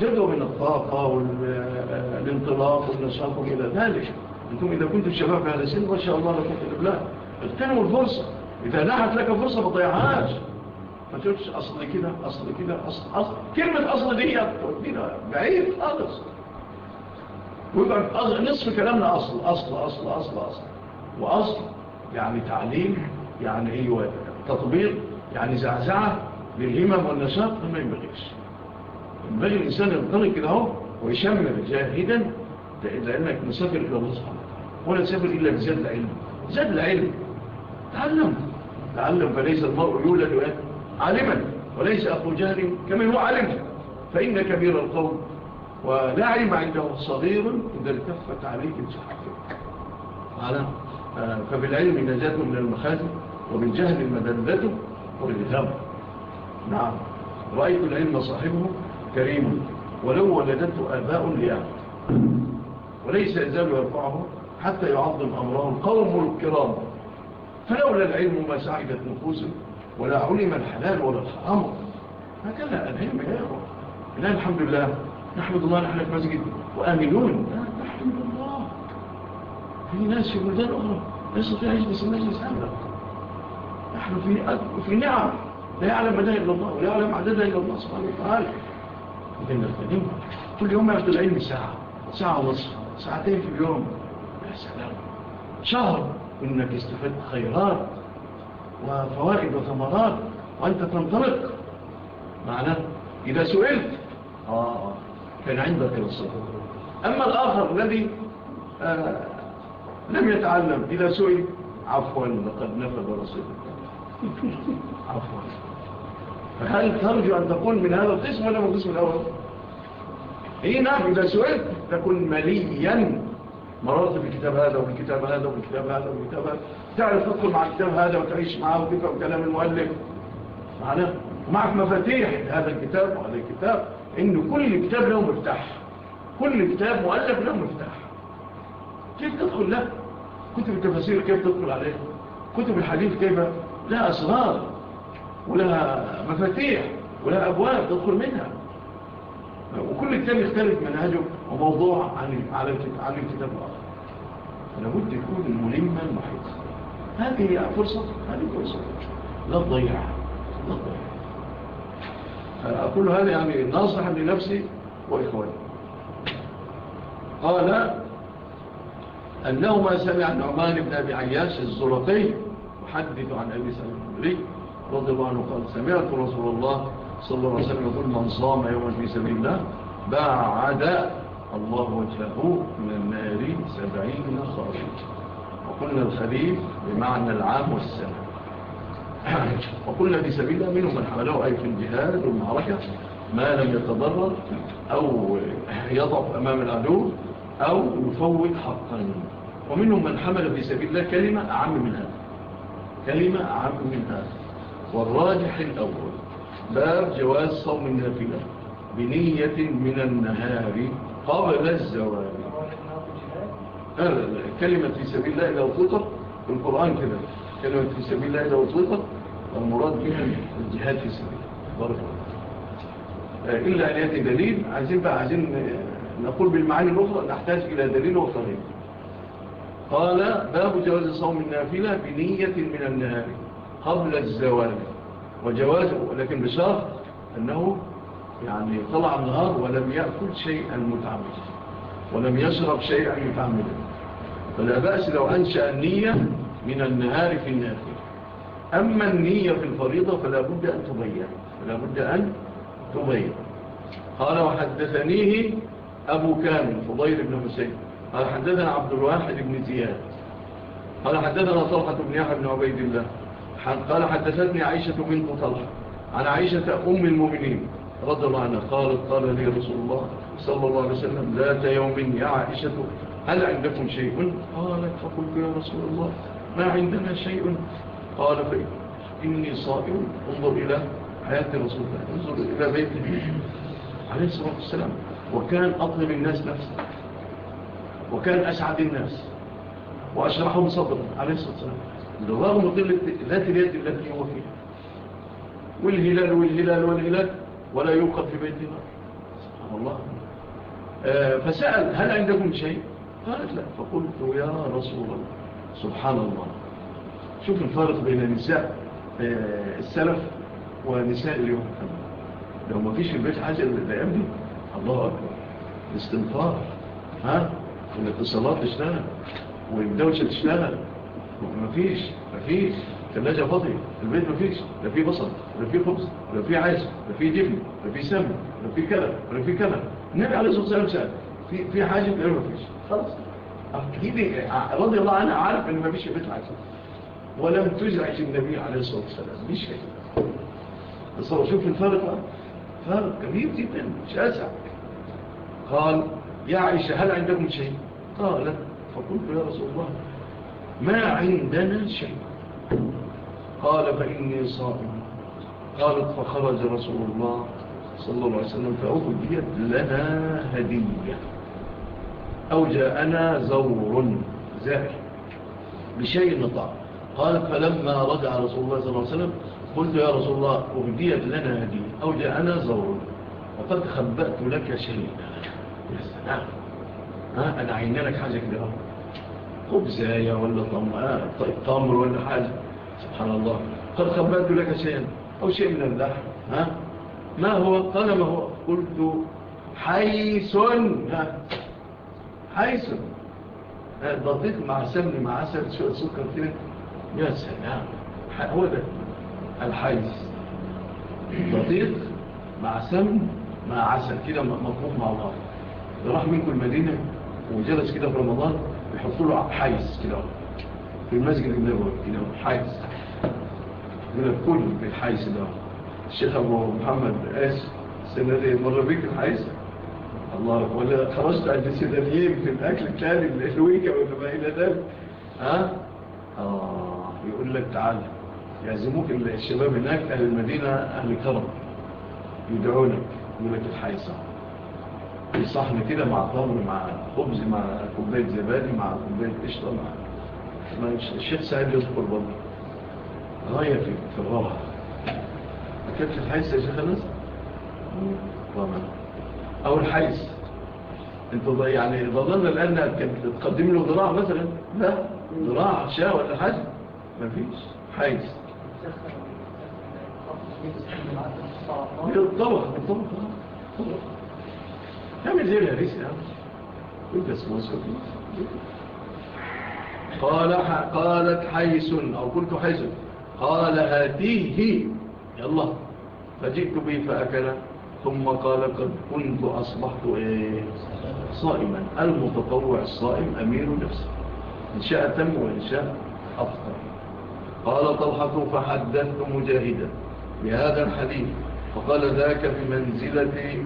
جدوى من الطاقة والانطلاق والنشاط وإلى ذلك أنتم إذا كنتم شباب في هذا السن ما شاء الله لكم في البلاد. اغتنموا الفرصة. إذا لاحت لك فرصة ما ضيعهاش ما تقولش أصل كده أصل كده أصل أصل كلمة أصل دي بعيد خالص. ويبقى نصف كلامنا أصل أصل أصل أصل أصل. وأصل يعني تعليم يعني أيوة تطبيق يعني زعزعة للهمم والنشاط ما ينبغيش. ينبغي الإنسان ينطلق كده أهو ويشمل جاهدا لأنك مسافر إلى الله سبحانه ولا تسافر إلا بزاد العلم. زاد العلم. تعلم. تعلم فليس المرء يولد عالما وليس أخو جهل كما هو عالم. فإن كبير القوم ولعب عنده صغير إذا التفت عليه الجحفة على فبالعلم نجاة من المخازن ومن جهل المدلة والإذاب نعم. رأيت العلم صاحبه كريم ولو ولدت آباء لأعد وليس إزال يرفعه حتى يعظم أمرهم قوم الكرام. فلولا العلم ما سعدت نفوسه ولا علم الحلال ولا الحرام. هكذا العلم يا إخوة. الحمد لله. نحمد الله نحن في المسجد وآمنون. نحمد الله في ناس في بلدان أخرى. ليس فيها يجلس المجلس هذا نحن في, في نعم. لا يعلم مدى إلا الله ولا يعلم عددها إلا الله سبحانه وتعالى. لأن الخدمة كل يوم يأخذ العلم ساعة ساعة ونصف ساعتين في اليوم. يا سلام. شهر. إنك استفدت خيرات وفوائد وثمرات وأنت تنطلق. معناه إذا سئلت آه من عندك نصيحة أما الآخر الذي آه، لم يتعلم إذا سئل عفوا لقد نفذ رصيدك عفوا. فهل ترجو أن تكون من هذا القسم ولا من القسم الأول؟ إيه نعم إذا سئلت تكون مليا. مررت بالكتاب هذا وبالكتاب هذا وبالكتاب هذا وبالكتاب هذا. تعرف تدخل مع الكتاب هذا وتعيش معه وتقرأ كلام المؤلف. معنا معك مفاتيح هذا الكتاب وهذا الكتاب. إن كل كتاب له مفتاح. كل كتاب مؤلف له مفتاح. كيف تدخل له؟ كتب التفاسير كيف تدخل عليه؟ كتب الحديث كيف؟ لا أسرار ولا مفاتيح ولا أبواب تدخل منها. وكل كتاب يختلف منهجه وموضوع عن الكتاب الآخر. فلابد يكون ملما محيطا هذه هي فرصة هذه فرصة. لا تضيعها لا تضيعها أقول هذا يعني ناصحا لنفسي وإخواني. قال أنه ما سمع نعمان بن أبي عياش الزرقي محدث عن أبي سلم المبري رضي الله عنه قال سمعت رسول الله صلى الله عليه وسلم يقول من صام يوما في سبيل الله بعد الله وجهه من النار سبعين خارج وقلنا الخريف بمعنى العام والسنة. وكل في سبيل الله منهم من حمله أي في الجهاد والمعركة ما لم يتضرر أو يضعف أمام العدو أو يفوت حقا. ومنهم من حمل في سبيل الله كلمة أعم من هذا. كلمة أعم من هذا. والراجح الأول باب جواز صوم النافلة بنية من النهار قبل الزوال. كلمة في سبيل الله إلى في القرآن كذلك كلمة في سبيل الله إذا أطلقت المراد بها الجهاد في سبيل بارك آه، إلا أن يأتي دليل عايزين بقى عايزين نقول بالمعاني الأخرى نحتاج إلى دليل وطريق قال باب جواز صوم النافلة بنية من النهار قبل الزوال. وجوازه لكن بشرط أنه يعني طلع النهار ولم يأكل شيئا متعمدا ولم يشرب شيئا متعمدا. فلا بأس لو أنشأ النية من النهار في النافل أما النية في الفريضة فلا بد أن تبين. فلا بد أن تبين. قال وحدثنيه أبو كامل فضير بن حسين. قال حدثنا عبد الواحد بن زياد. قال حدثنا طلحة بن يحيى بن عبيد الله. قال حدثتني عائشة بنت طلحة عن عائشة أم المؤمنين رضي الله عنها. قالت قال لي رسول الله صلى الله عليه وسلم ذات يوم يا عائشة هل عندكم شيء؟ قالت فقلت يا رسول الله. ما عندنا شيء. قال إني صائم. انظر إلى حياة رسول الله. انظر إلى بيت النبي. عليه الصلاة والسلام. وكان أطلب الناس نفسه. وكان أسعد الناس. وأشرحهم صبرا عليه الصلاة والسلام. رغم قلة ذات اليد التي هو فيها. والهلال والهلال والهلال. ولا يوقف في بيت الله. سبحان الله. آه، فسأل هل عندكم شيء؟ قالت لا. فقلت يا رسول الله. سبحان الله. شوف الفارق بين نساء آه، السلف ونساء اليوم. لو ما فيش في البيت حاجة للأيام دي الله أكبر. الاستنفار ها؟ والاتصالات تشتغل والدوشة تشتغل. ما فيش ما فيش. تلاجة فاضية البيت ما فيش. لا في بصل لا في خبز لا في عيش لا في جبن لا في سمن لا في كذا لا في كذا النبي عليه الصلاة والسلام سأل في حاجة غير ما فيش. خلاص. أكيد آه، رضي الله عنها عارف أن ما فيش بيت ولم تزعج النبي عليه الصلاة والسلام. مش كده بس هو شوف الفرق فرق كبير جدا شاسع قال يا عائشة هل عندكم شيء؟ قالت فقلت يا رسول الله ما عندنا شيء. قال فإني صائم. قالت فخرج رسول الله صلى الله عليه وسلم فأخذ لنا هدية. أو جاءنا زور زهر بشيء نطع قال فلما رجع رسول الله صلى الله عليه وسلم قلت يا رسول الله أهديت لنا هدية أو جاءنا زور. وقد خبأت لك شيء يا سلام. ها أنا عين لك حاجة كده خبزاية ولا طمر آه، طيب، ولا حاجة. سبحان الله. قد خبأت لك شيئا. أو شيء من اللحم ها؟ ما هو؟ قال ما هو؟ قلت حيث ها. حيث دقيق مع سمن مع عسل شوية سكر كده يا سلام هو ده الحيث دقيق مع سمن مع عسل كده مطلوب مع بعض راح منكم المدينة وجلس كده في رمضان بيحطوا له حيث كده في المسجد النبوي كده حيث من الكل بالحيث ده الشيخ أبو محمد آسف السنة دي مرة بيك الحيث الله ولا خرجت عند السيدانيين في الأكل التالي من الهويكة ولا ما إلى ذلك ها؟ آه يقول لك تعالى يعزموك الشباب هناك أهل المدينة أهل كرم يدعونك يقول لك الحي في صحن كده مع طمر مع خبز مع كوباية زبادي مع كوباية قشطة مع الشيخ سعيد يذكر برضه غاية في الروح أكلت الحيصة يا شيخ الناس؟ طبعا أو الحيز. أنت يعني ظننا الآن كانت تقدم له ذراع مثلا. لا. ذراع شاء ولا حاجة مفيش حيز. بالطبخ بالطبخ. نعمل زي الهريس يا عم. انت اسمه قال قالت حيس أو قلت حيس قال هاتيه. يلا. فجئت به فأكله ثم قال قد كنت أصبحت إيه؟ صائما المتطوع الصائم أمير نفسه إن شاء تم وإن شاء أفضل. قال طلحة فحدثت مجاهدا بهذا الحديث فقال ذاك بمنزلة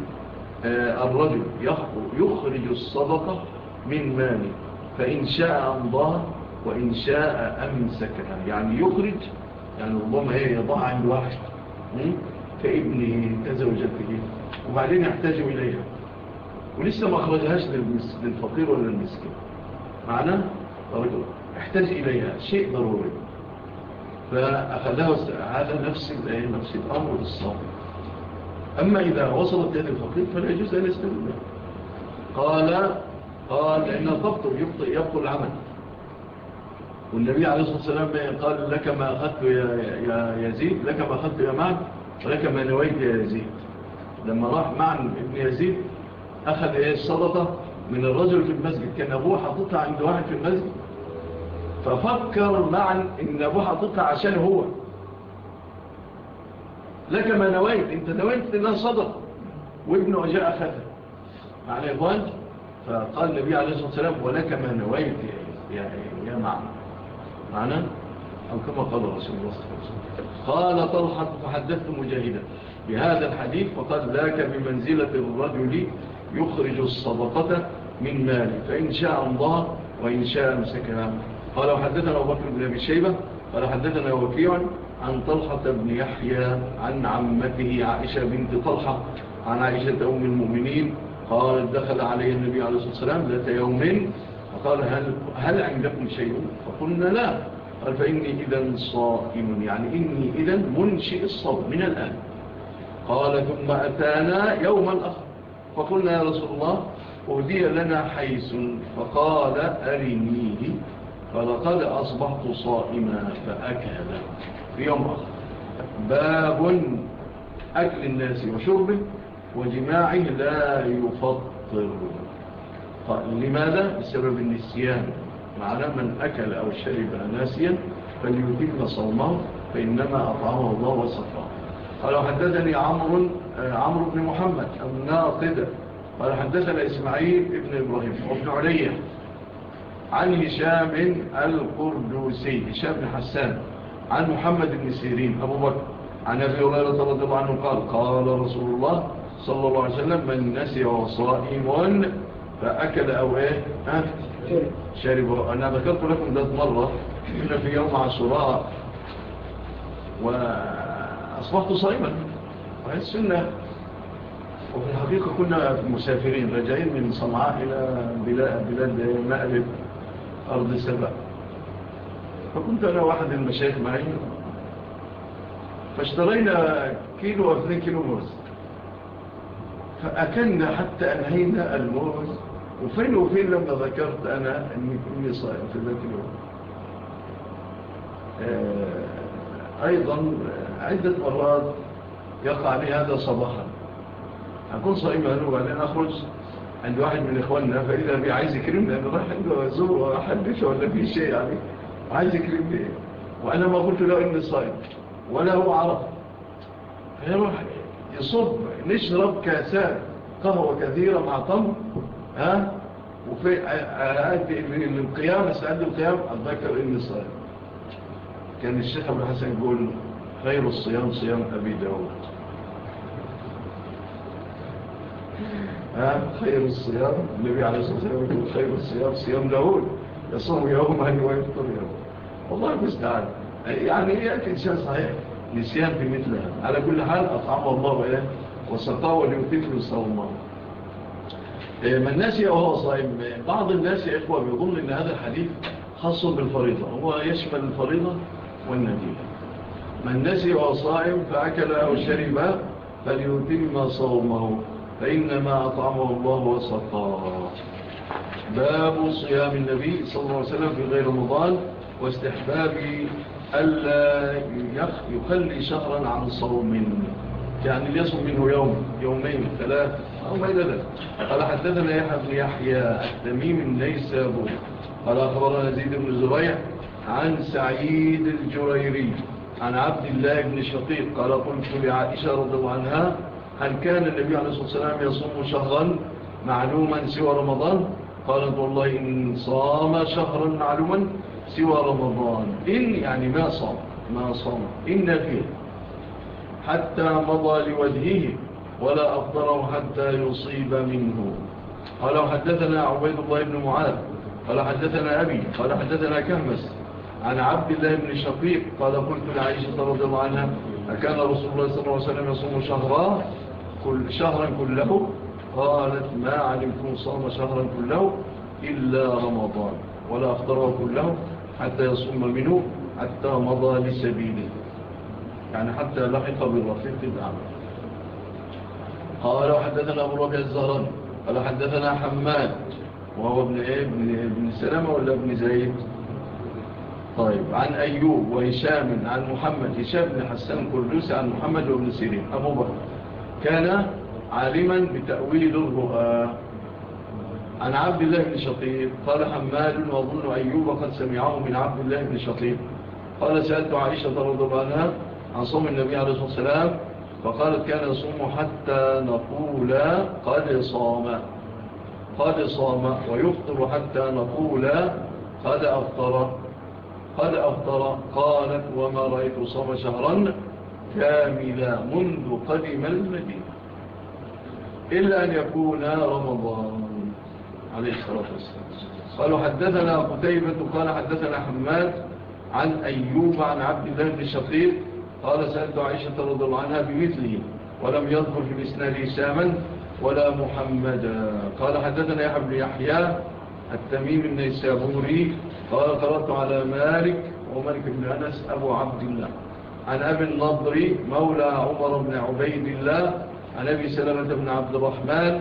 آه، الرجل يخرج الصدقة من ماله فإن شاء أمضاها وإن شاء أمسكها. يعني يخرج يعني ربما هي يضع عند واحد. كابن زوجته وبعدين يحتاجوا إليها. ولسه ما أخرجهاش للفقير ولا المسكين معنى رجل احتاج إليها شيء ضروري. فأخذها على نفس نفس الأمر الصابر. أما إذا وصلت يد الفقير فلا يجوز أن يستمر قال قال إن الضبط يبطئ يبطئ العمل. والنبي عليه الصلاة والسلام قال لك ما أخذت يا, يا يزيد لك ما أخذت يا معد. ركب يا يزيد. لما راح مع ابن يزيد أخذ إيه الصدقة من الرجل في المسجد. كان أبوه حطتها عند واحد في المسجد. ففكر معا إن أبوه حطتها عشان هو. لك ما نويت. أنت نويت لله صدقة وابنه جاء أخذها. معنى إخوان؟ فقال النبي عليه الصلاة والسلام ولك ما نويت يا, يا, يا معنى معنى؟ أو كما قال رسول الله صلى الله عليه وسلم. قال طلحة فحدثت مجاهدا. بهذا الحديث فقد ذاك بمنزلة الرجل يخرج الصدقة من ماله فإن شاء الله وإن شاء مسكنا قال وحدثنا أبو بكر بن أبي شيبة. قال حدثنا وكيعا عن طلحة بن يحيى عن عمته عائشة بنت طلحة عن عائشة أم المؤمنين. قال دخل عليه النبي عليه الصلاة والسلام ذات يوم فقال هل, هل عندكم شيء؟ فقلنا لا. قال فإني إذن صائم يعني إني إذن منشئ الصوم من الآن. قال ثم أتانا يوم الأخر. فقلنا يا رسول الله أهدي لنا حيث. فقال أرنيه. فلقد أصبحت صائما فأكل. في يوم آخر. باب أكل الناس وشربه وجماعه لا يفطر. لماذا؟ بسبب النسيان. على من أكل أو شرب ناسيا فليتم صومه فإنما أطعمه الله وصفاه قال حدثني عمرو آه، عمرو بن محمد الناقد. قال حدثنا إسماعيل بن إبراهيم وابن عليا عن هشام القردوسي هشام بن حسان عن محمد بن سيرين أبو بكر عن أبي هريرة رضي الله عنه قال قال رسول الله صلى الله عليه وسلم من نسي وصائم فأكل أو إيه؟ شربوا أنا ذكرت لكم ذات مرة كنا في يوم عاشوراء وأصبحت صائما. وهي السنة وفي الحقيقة كنا مسافرين راجعين من صنعاء إلى بلاد, بلاد مألب أرض سبأ. فكنت أنا واحد المشايخ معي فاشترينا كيلو أو اثنين كيلو موز. فأكلنا حتى أنهينا الموز. وفين وفين لما ذكرت أنا أن يكون صائم في ذات اليوم آه، أيضا عدة مرات يقع لي هذا صباحا. أكون صائم أنا وبعدين أخرج عند واحد من إخواننا فإذا بي عايز يكرمني أنا راح عنده زور وأحدش ولا في شيء يعني. عايز يكرمني. وأنا ما قلت له إني صائم ولا هو عرف. فيروح يصب نشرب كاسات قهوة كثيرة مع طمر ها؟ وفي آية من القيام سعد القيام أتذكر إني صائم. كان الشيخ أبو الحسن يقول خير الصيام صيام أبي داود. ها؟ خير الصيام النبي عليه الصلاة والسلام يقول خير الصيام صيام داود. يصوم يوما ويفطر يوما والله مستعد يعني يأتي شيء صحيح نسيان في مثلها على كل حال أطعم الله وسطاوة ليتكلوا من صومه. إيه، من يا وهو صائم بعض الناس يا إخوة بيظن أن هذا الحديث خاص بالفريضة هو يشمل الفريضة والنتيجة. من نسي صائم فأكل أو شرب فليتم صومه فإنما أطعمه الله وسقاه. باب صيام النبي صلى الله عليه وسلم في غير رمضان واستحباب ألا يخلي شهرا عن الصوم منه يعني ليصوم منه يوم يومين ثلاث أو ما إلى ذلك. قال حدثنا يحيى بن يحيى التميم ليس أبوه قال أخبرنا زيد بن زبيع عن سعيد الجريري عن عبد الله بن شقيق. قال قلت لعائشة رضو عنها هل كان النبي عليه الصلاة والسلام يصوم شهرا معلوما سوى رمضان؟ قالت والله إن صام شهرا معلوما سوى رمضان. إن يعني ما صام ما صام. إن فيه. حتى مضى لوجهه. ولا أفضره حتى يصيب منه. قال حدثنا عبيد الله بن معاذ قال حدثنا أبي قال حدثنا كهمس. عن عبد الله بن شقيق قال قلت لعائشة رضي الله عنها أكان رسول الله صلى الله عليه وسلم يصوم شهرا كل شهرا كله؟ قالت ما علمكم صام شهرا كله إلا رمضان ولا أفضره كله حتى يصوم منه حتى مضى لسبيله. يعني حتى لحق بالرفيق الأعمى. قال حدثنا أبو ربيع الزهراني قال حدثنا حماد وهو ابن إيه؟ ابن إيه؟ ابن سلمة ولا ابن زيد؟ طيب عن أيوب وهشام عن محمد هشام بن حسان كردوس عن محمد وابن سيرين أبو بكر. كان عالما بتأويل الرؤى عن عبد الله بن شطير قال حماد وظن أيوب قد سمعه من عبد الله بن شطير قال سألت عائشة رضبانها عنها عن صوم النبي عليه الصلاة والسلام فقالت كان يصوم حتى نقول قد صام. قد صام ويفطر حتى نقول قد أفطر. قد أفطر. قالت وما رأيت صام شهرا كاملا منذ قدم المدينة. إلا أن يكون رمضان. عليه الصلاة والسلام. قالوا حدثنا قتيبة قال حدثنا حماد عن أيوب عن عبد الله بن شقيق قال سألت عائشة رضي الله عنها بمثله ولم يذكر في الإسناد إساما ولا محمدا. قال حدثنا يا حبل يحيى التميم النيسابوري قال قرأت على مالك ومالك بن أنس أبو عبد الله. عن أبي النضري مولى عمر بن عبيد الله. عن أبي سلامة بن عبد الرحمن.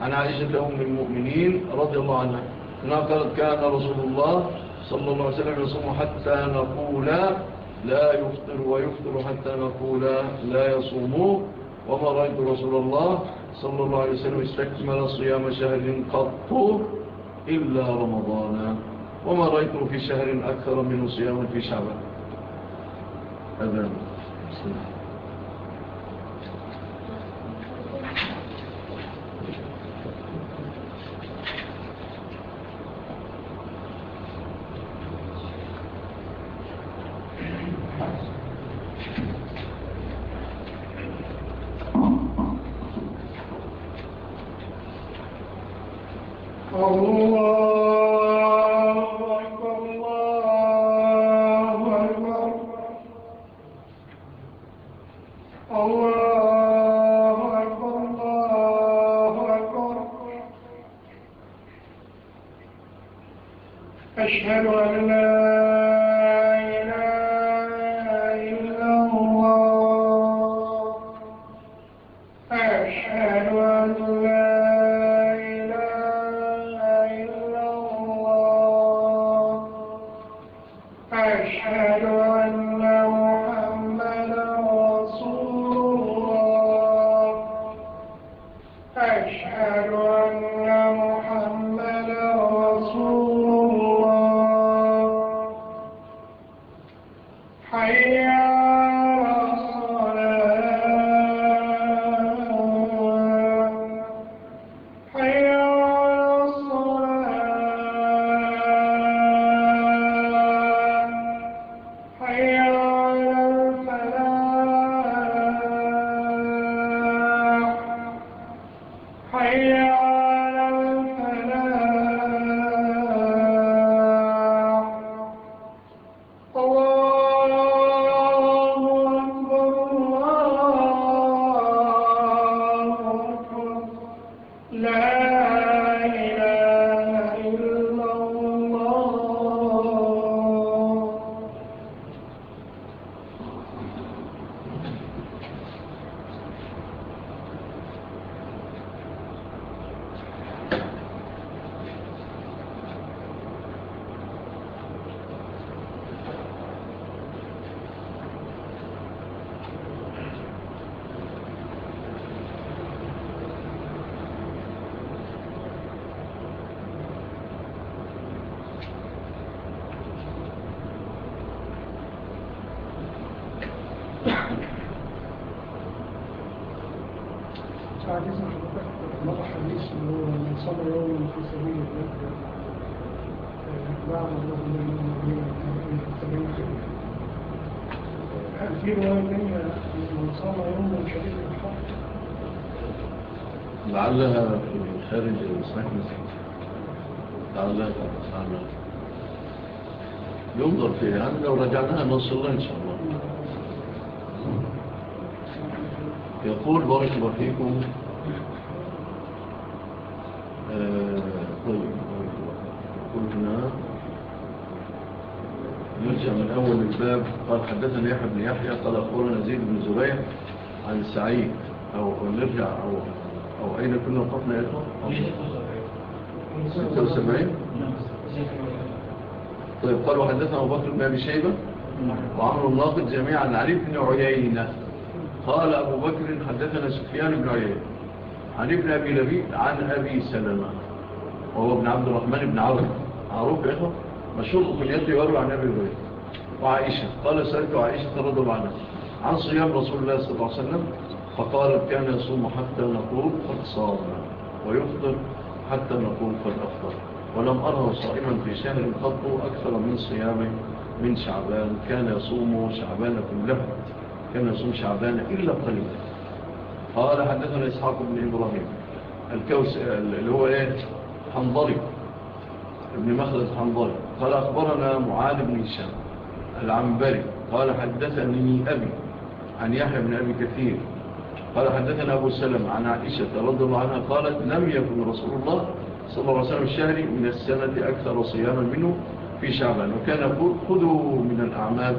عن عائشة أم المؤمنين رضي الله عنها. هنا قالت كان رسول الله صلى الله عليه وسلم يصوم حتى نقول لا يفطر ويفطر حتى نقول لا يصوموا وما رأيت رسول الله صلى الله عليه وسلم استكمل صيام شهر قط إلا رمضان. وما رأيته في شهر أكثر من صيام في شعبه أبدا. بسم الله أشهد تعالى وتعالى ينظر فيها يعني لو رجعناها نص الله إن شاء الله يقول بارك الله فيكم طيب قلنا نرجع من أول الباب قال حدثنا يحيى بن يحيى قال أخبرنا زيد بن زبير عن سعيد أو نرجع أو أو أين كنا وقفنا يا إخوة؟ أنتوا سامعين طيب قالوا حدثنا ابو بكر بن ابي شيبه وعمر الناقد جميعا عن علي بن عيينه قال ابو بكر حدثنا سفيان بن عيينه عن ابن ابي لبيد عن ابي سلمة وهو ابن عبد الرحمن بن عوض معروف يا اخوه مشهور بكنيته يروي عن ابي هريره وعائشه قال سالت عائشه رضي معنا عنها عن صيام رسول الله صلى الله عليه وسلم فقالت كان يصوم حتى نقول قد صام ويفطر حتى نقول أفضل ولم أره صائما في شهر قط أكثر من صيامه من شعبان. كان يصوم شعبان كله كان يصوم شعبان إلا قليلا. قال حدثنا إسحاق بن إبراهيم. الكوس اللي هو إيه؟ حنظري ابن مخلد حنظري قال أخبرنا معاذ بن هشام العنبري. قال حدثني أبي عن يحيى بن أبي كثير. قال حدثنا أبو السلام عن عائشة رضي الله عنها قالت لم يكن رسول الله صلى الله عليه وسلم الشهر من السنة أكثر صياما منه في شعبان. وكان خذوا من الأعمال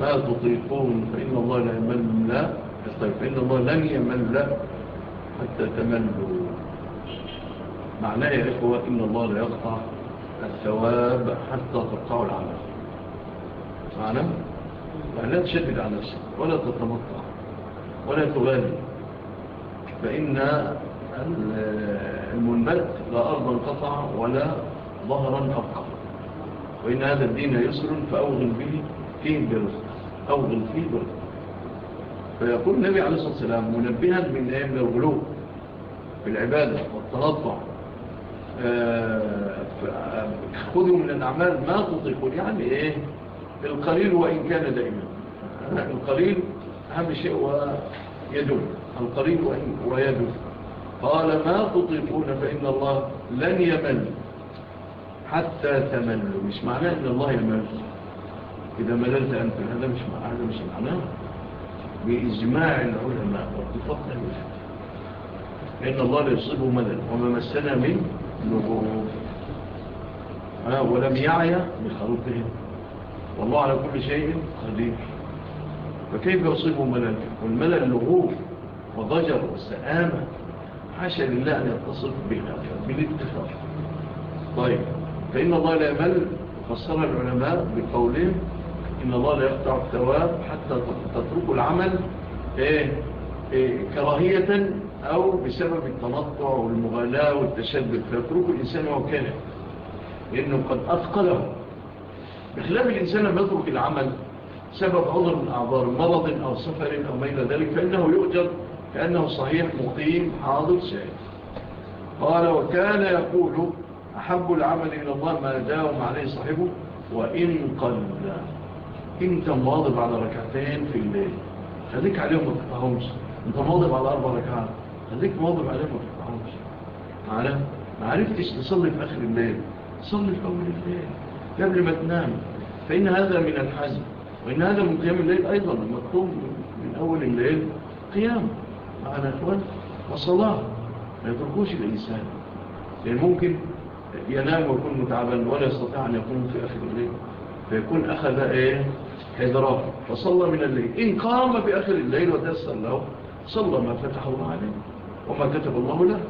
ما تطيقون فإن الله لا يمل لا فإن الله لن يمل لا حتى تملوا. معناه يا إخوة إن الله لا يقطع الثواب حتى تقطعوا العمل. معناه؟ لا تشدد على نفسك ولا تتمطع ولا تغالي. فإن المنبت لا أرضا قطع ولا ظهرا أبقى وإن هذا الدين يسر فأوغل به فيه برزق. أوغل فيه برزق. فيقول النبي عليه الصلاة والسلام منبها من أيام الغلو في العبادة والتنطع آه، خذوا من الأعمال ما تطيقون. يعني إيه؟ القليل وإن كان دائما. القليل أهم شيء ويدوم القريب ويدف قال ما تطيقون فإن الله لن يمل حتى تمل مش معناه إن الله يمل. إذا مللت أنت هذا مش معناه هذا مش معناه. بإجماع العلماء واتفاق العلماء إن الله ليصيبه ملل وما مسنا من نبوة. ولم يعي بخلقه والله على كل شيء قدير. فكيف يصيبه ملل؟ والملل نبوه وضجر وسآمة حاشا لله أن يتصف بها بالاتفاق طيب. فإن الله لا يمل. فسر العلماء بقولهم إن الله لا يقطع الثواب حتى تترك العمل إيه؟ إيه؟ كراهية أو بسبب التنطع والمغالاة والتشدد. فيترك الإنسان وكانه لأنه قد أثقله. بخلاف الإنسان لم يترك العمل سبب عذر من أعذار مرض أو سفر أو ما إلى ذلك فإنه يؤجر. كأنه صحيح مقيم حاضر شاهد قال وكان يقول أحب العمل إلى الله ما داوم عليه صاحبه وإن قل انت مواظب على ركعتين في الليل. خليك عليهم ما تقطعهمش انت مواظب على أربع ركعات خليك مواظب عليهم ما تقطعهمش معنا ما عرفتش تصلي في آخر الليل. صلي في أول الليل. قبل ما تنام. فإن هذا من الحزم. وإن هذا من قيام الليل أيضا. لما تقوم من أول الليل قيام. معنا اخوان والصلاة ما يتركوش الإنسان. لأن ممكن ينام ويكون متعبا ولا يستطيع أن يكون في آخر الليل. فيكون أخذ إيه؟ فصلى من الليل. إن قام بآخر الليل وتسأل له صلى ما فتح الله عليه وما كتب الله له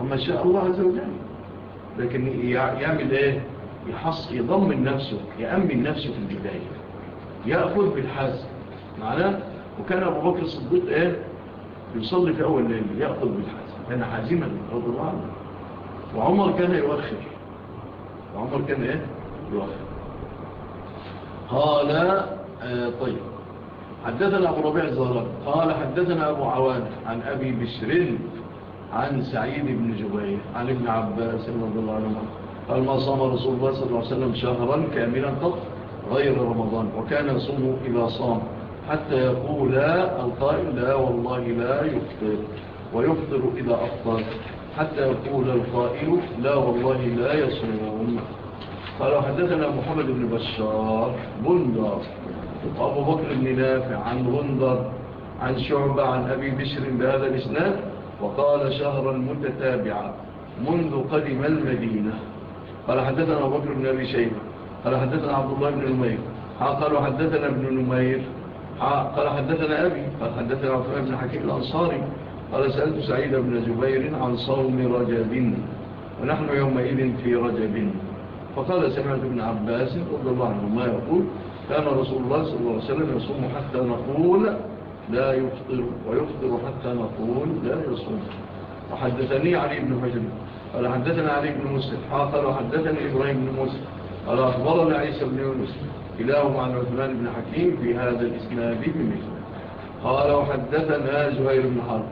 وما شاء الله عز وجل. لكن يعمل إيه؟ يحص يضمن نفسه يأمن نفسه في البداية. يأخذ بالحزن معناه؟ وكان أبو بكر الصديق إيه؟ يصلي في أول ليلة يأخذ بالحزم كان حزيمة رضي الله عنه. وعمر كان يؤخر. وعمر كان إيه؟ يؤخر. قال آه، طيب. حدثنا أبو ربيع الزهران قال حدثنا أبو عوان عن أبي بشر عن سعيد بن جبير عن ابن عباس رضي الله عنه قال ما صام رسول الله صلى الله عليه وسلم شهرا كاملا قط غير رمضان وكان يصومه إذا صام. حتى يقول القائل لا والله لا يفطر ويفطر إذا أفطر حتى يقول القائل لا والله لا يصوم قال حدثنا محمد بن بشار بندر أبو بكر بن نافع عن بندر عن شعبة عن أبي بشر بهذا الإسناد وقال شهرا متتابعا منذ قدم المدينة. قال حدثنا أبو بكر بن أبي شيبة قال حدثنا عبد الله بن نمير قال حدثنا ابن نمير قال حدثنا أبي قال حدثنا عفران بن حكيم الأنصاري قال سألت سعيد بن زبير عن صوم رجب. ونحن يومئذ في رجب. فقال سمعت ابن عباس رضي الله عنه ما يقول كان رسول الله صلى الله عليه وسلم يصوم حتى نقول لا يفطر ويفطر حتى نقول لا يصوم. وحدثني علي بن حجر قال حدثنا علي بن مسلم قال حدثني إبراهيم بن مسلم قال أخبرنا عيسى بن يونس كلاهما عن عثمان بن حكيم في هذا الإسناد بمثل قال وحدثنا زهير بن حرب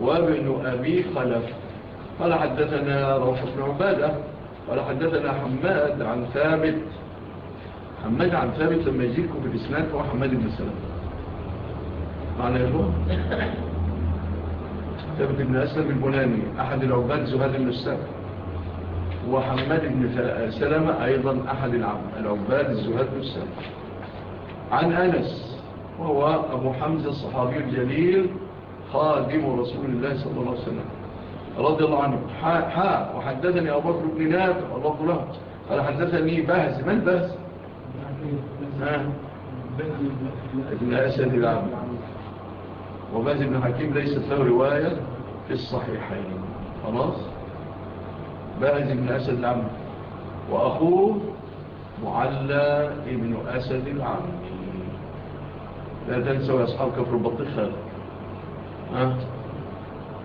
وابن أبي خلف. قال حدثنا روح بن عبادة. قال حدثنا حماد عن ثابت. حماد عن ثابت لما يجيكم في الإسناد هو حماد بن السلام معنى إيه يقول ثابت بن أسلم البناني أحد العباد زهاد بن السلام وحماد بن سلمة أيضا أحد العباد الزهاد السلمة عن أنس وهو أبو حمزة الصحابي الجليل خادم رسول الله صلى الله عليه وسلم. رضي الله عنه. حا, وحدثني أبو بكر بن نافع الله له قال حدثني بهز. من بهز؟ ابن أسد العم. وبهز بن حكيم ليست له رواية في الصحيحين. خلاص؟ باز بن أسد العمي وأخوه معلى ابن أسد العم لا تنسوا أصحاب كفر البطيخ هذا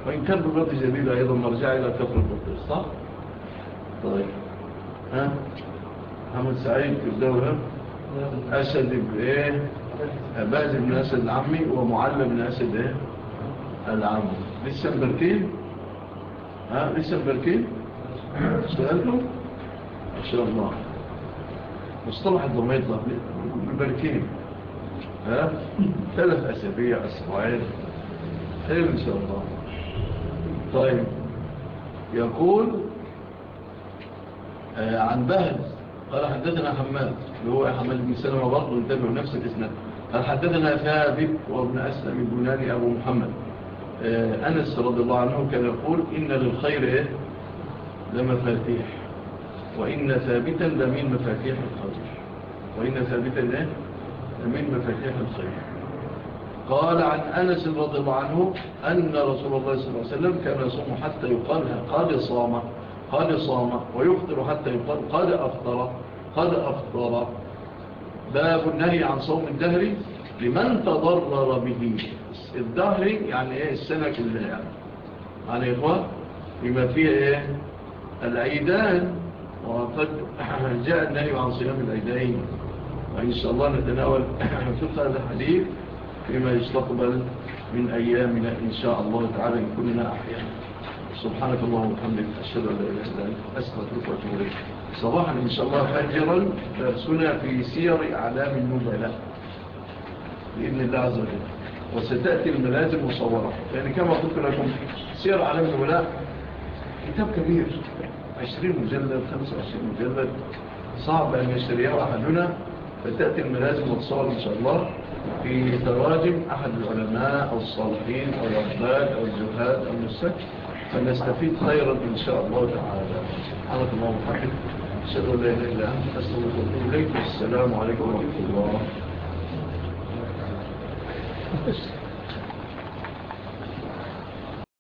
وإن كان ببطي جديد أيضا مرجع إلى كفر البطيخ صح؟ طيب ها؟ محمد سعيد في الدورة أسد بإيه؟ باز بن أسد العمي ومعلى بن أسد إيه؟ العمي لسه مبركين؟ ها؟ لسه مبركين؟ سألته؟ ما شاء الله. مصطلح الضميط يطلع بالبركين ها؟ ثلاث أسابيع أسبوعين. خير إن شاء الله. طيب. يقول آه، عن بهز. قال حدثنا حماد. اللي هو حماد بن سلمة برضه يتابع نفس الإسناد. قال حدثنا ثابت وابن أسلم بناني أبو محمد. آه، أنس رضي الله عنه كان يقول إن للخير إيه؟ ده مفاتيح. وإن ثابتا ده من مفاتيح الخير. وإن ثابتا إيه؟ ده من مفاتيح الخير. قال عن أنس رضي الله عنه أن رسول الله صلى الله عليه وسلم كان يصوم حتى يقال قال صام قال صام ويفطر حتى يقال قال أفطر قال أفطر. باب النهي عن صوم الدهر لمن تضرر به. الدهر يعني إيه؟ السنة كلها يعني. يعني إخوة بما فيها إيه؟ العيدان وقد جاء النهي عن صيام العيدين وإن شاء الله نتناول فقه هذا الحديث فيما يستقبل من أيامنا إن شاء الله تعالى إن كلنا أحيانا سبحانك الله وحمدك أشهد أن لا إله إلا أنت صباحا إن شاء الله فاجرا درسنا في سير أعلام النبلاء بإذن الله عز وجل. وستأتي الملازم مصورة يعني كما قلت لكم سير أعلام النبلاء كتاب كبير. 20 مجلد 25 مجلد. صعب أن يشتريها أحدنا فتأتي الملازم وتصور إن شاء الله في تراجم أحد العلماء أو الصالحين أو الأحباد أو الزهاد أو المسك فنستفيد خيرا إن شاء الله تعالى. حمد الله محمد. أشهد الله لا إله إلا أنت أستغفركم إليكم السلام عليكم ورحمة الله.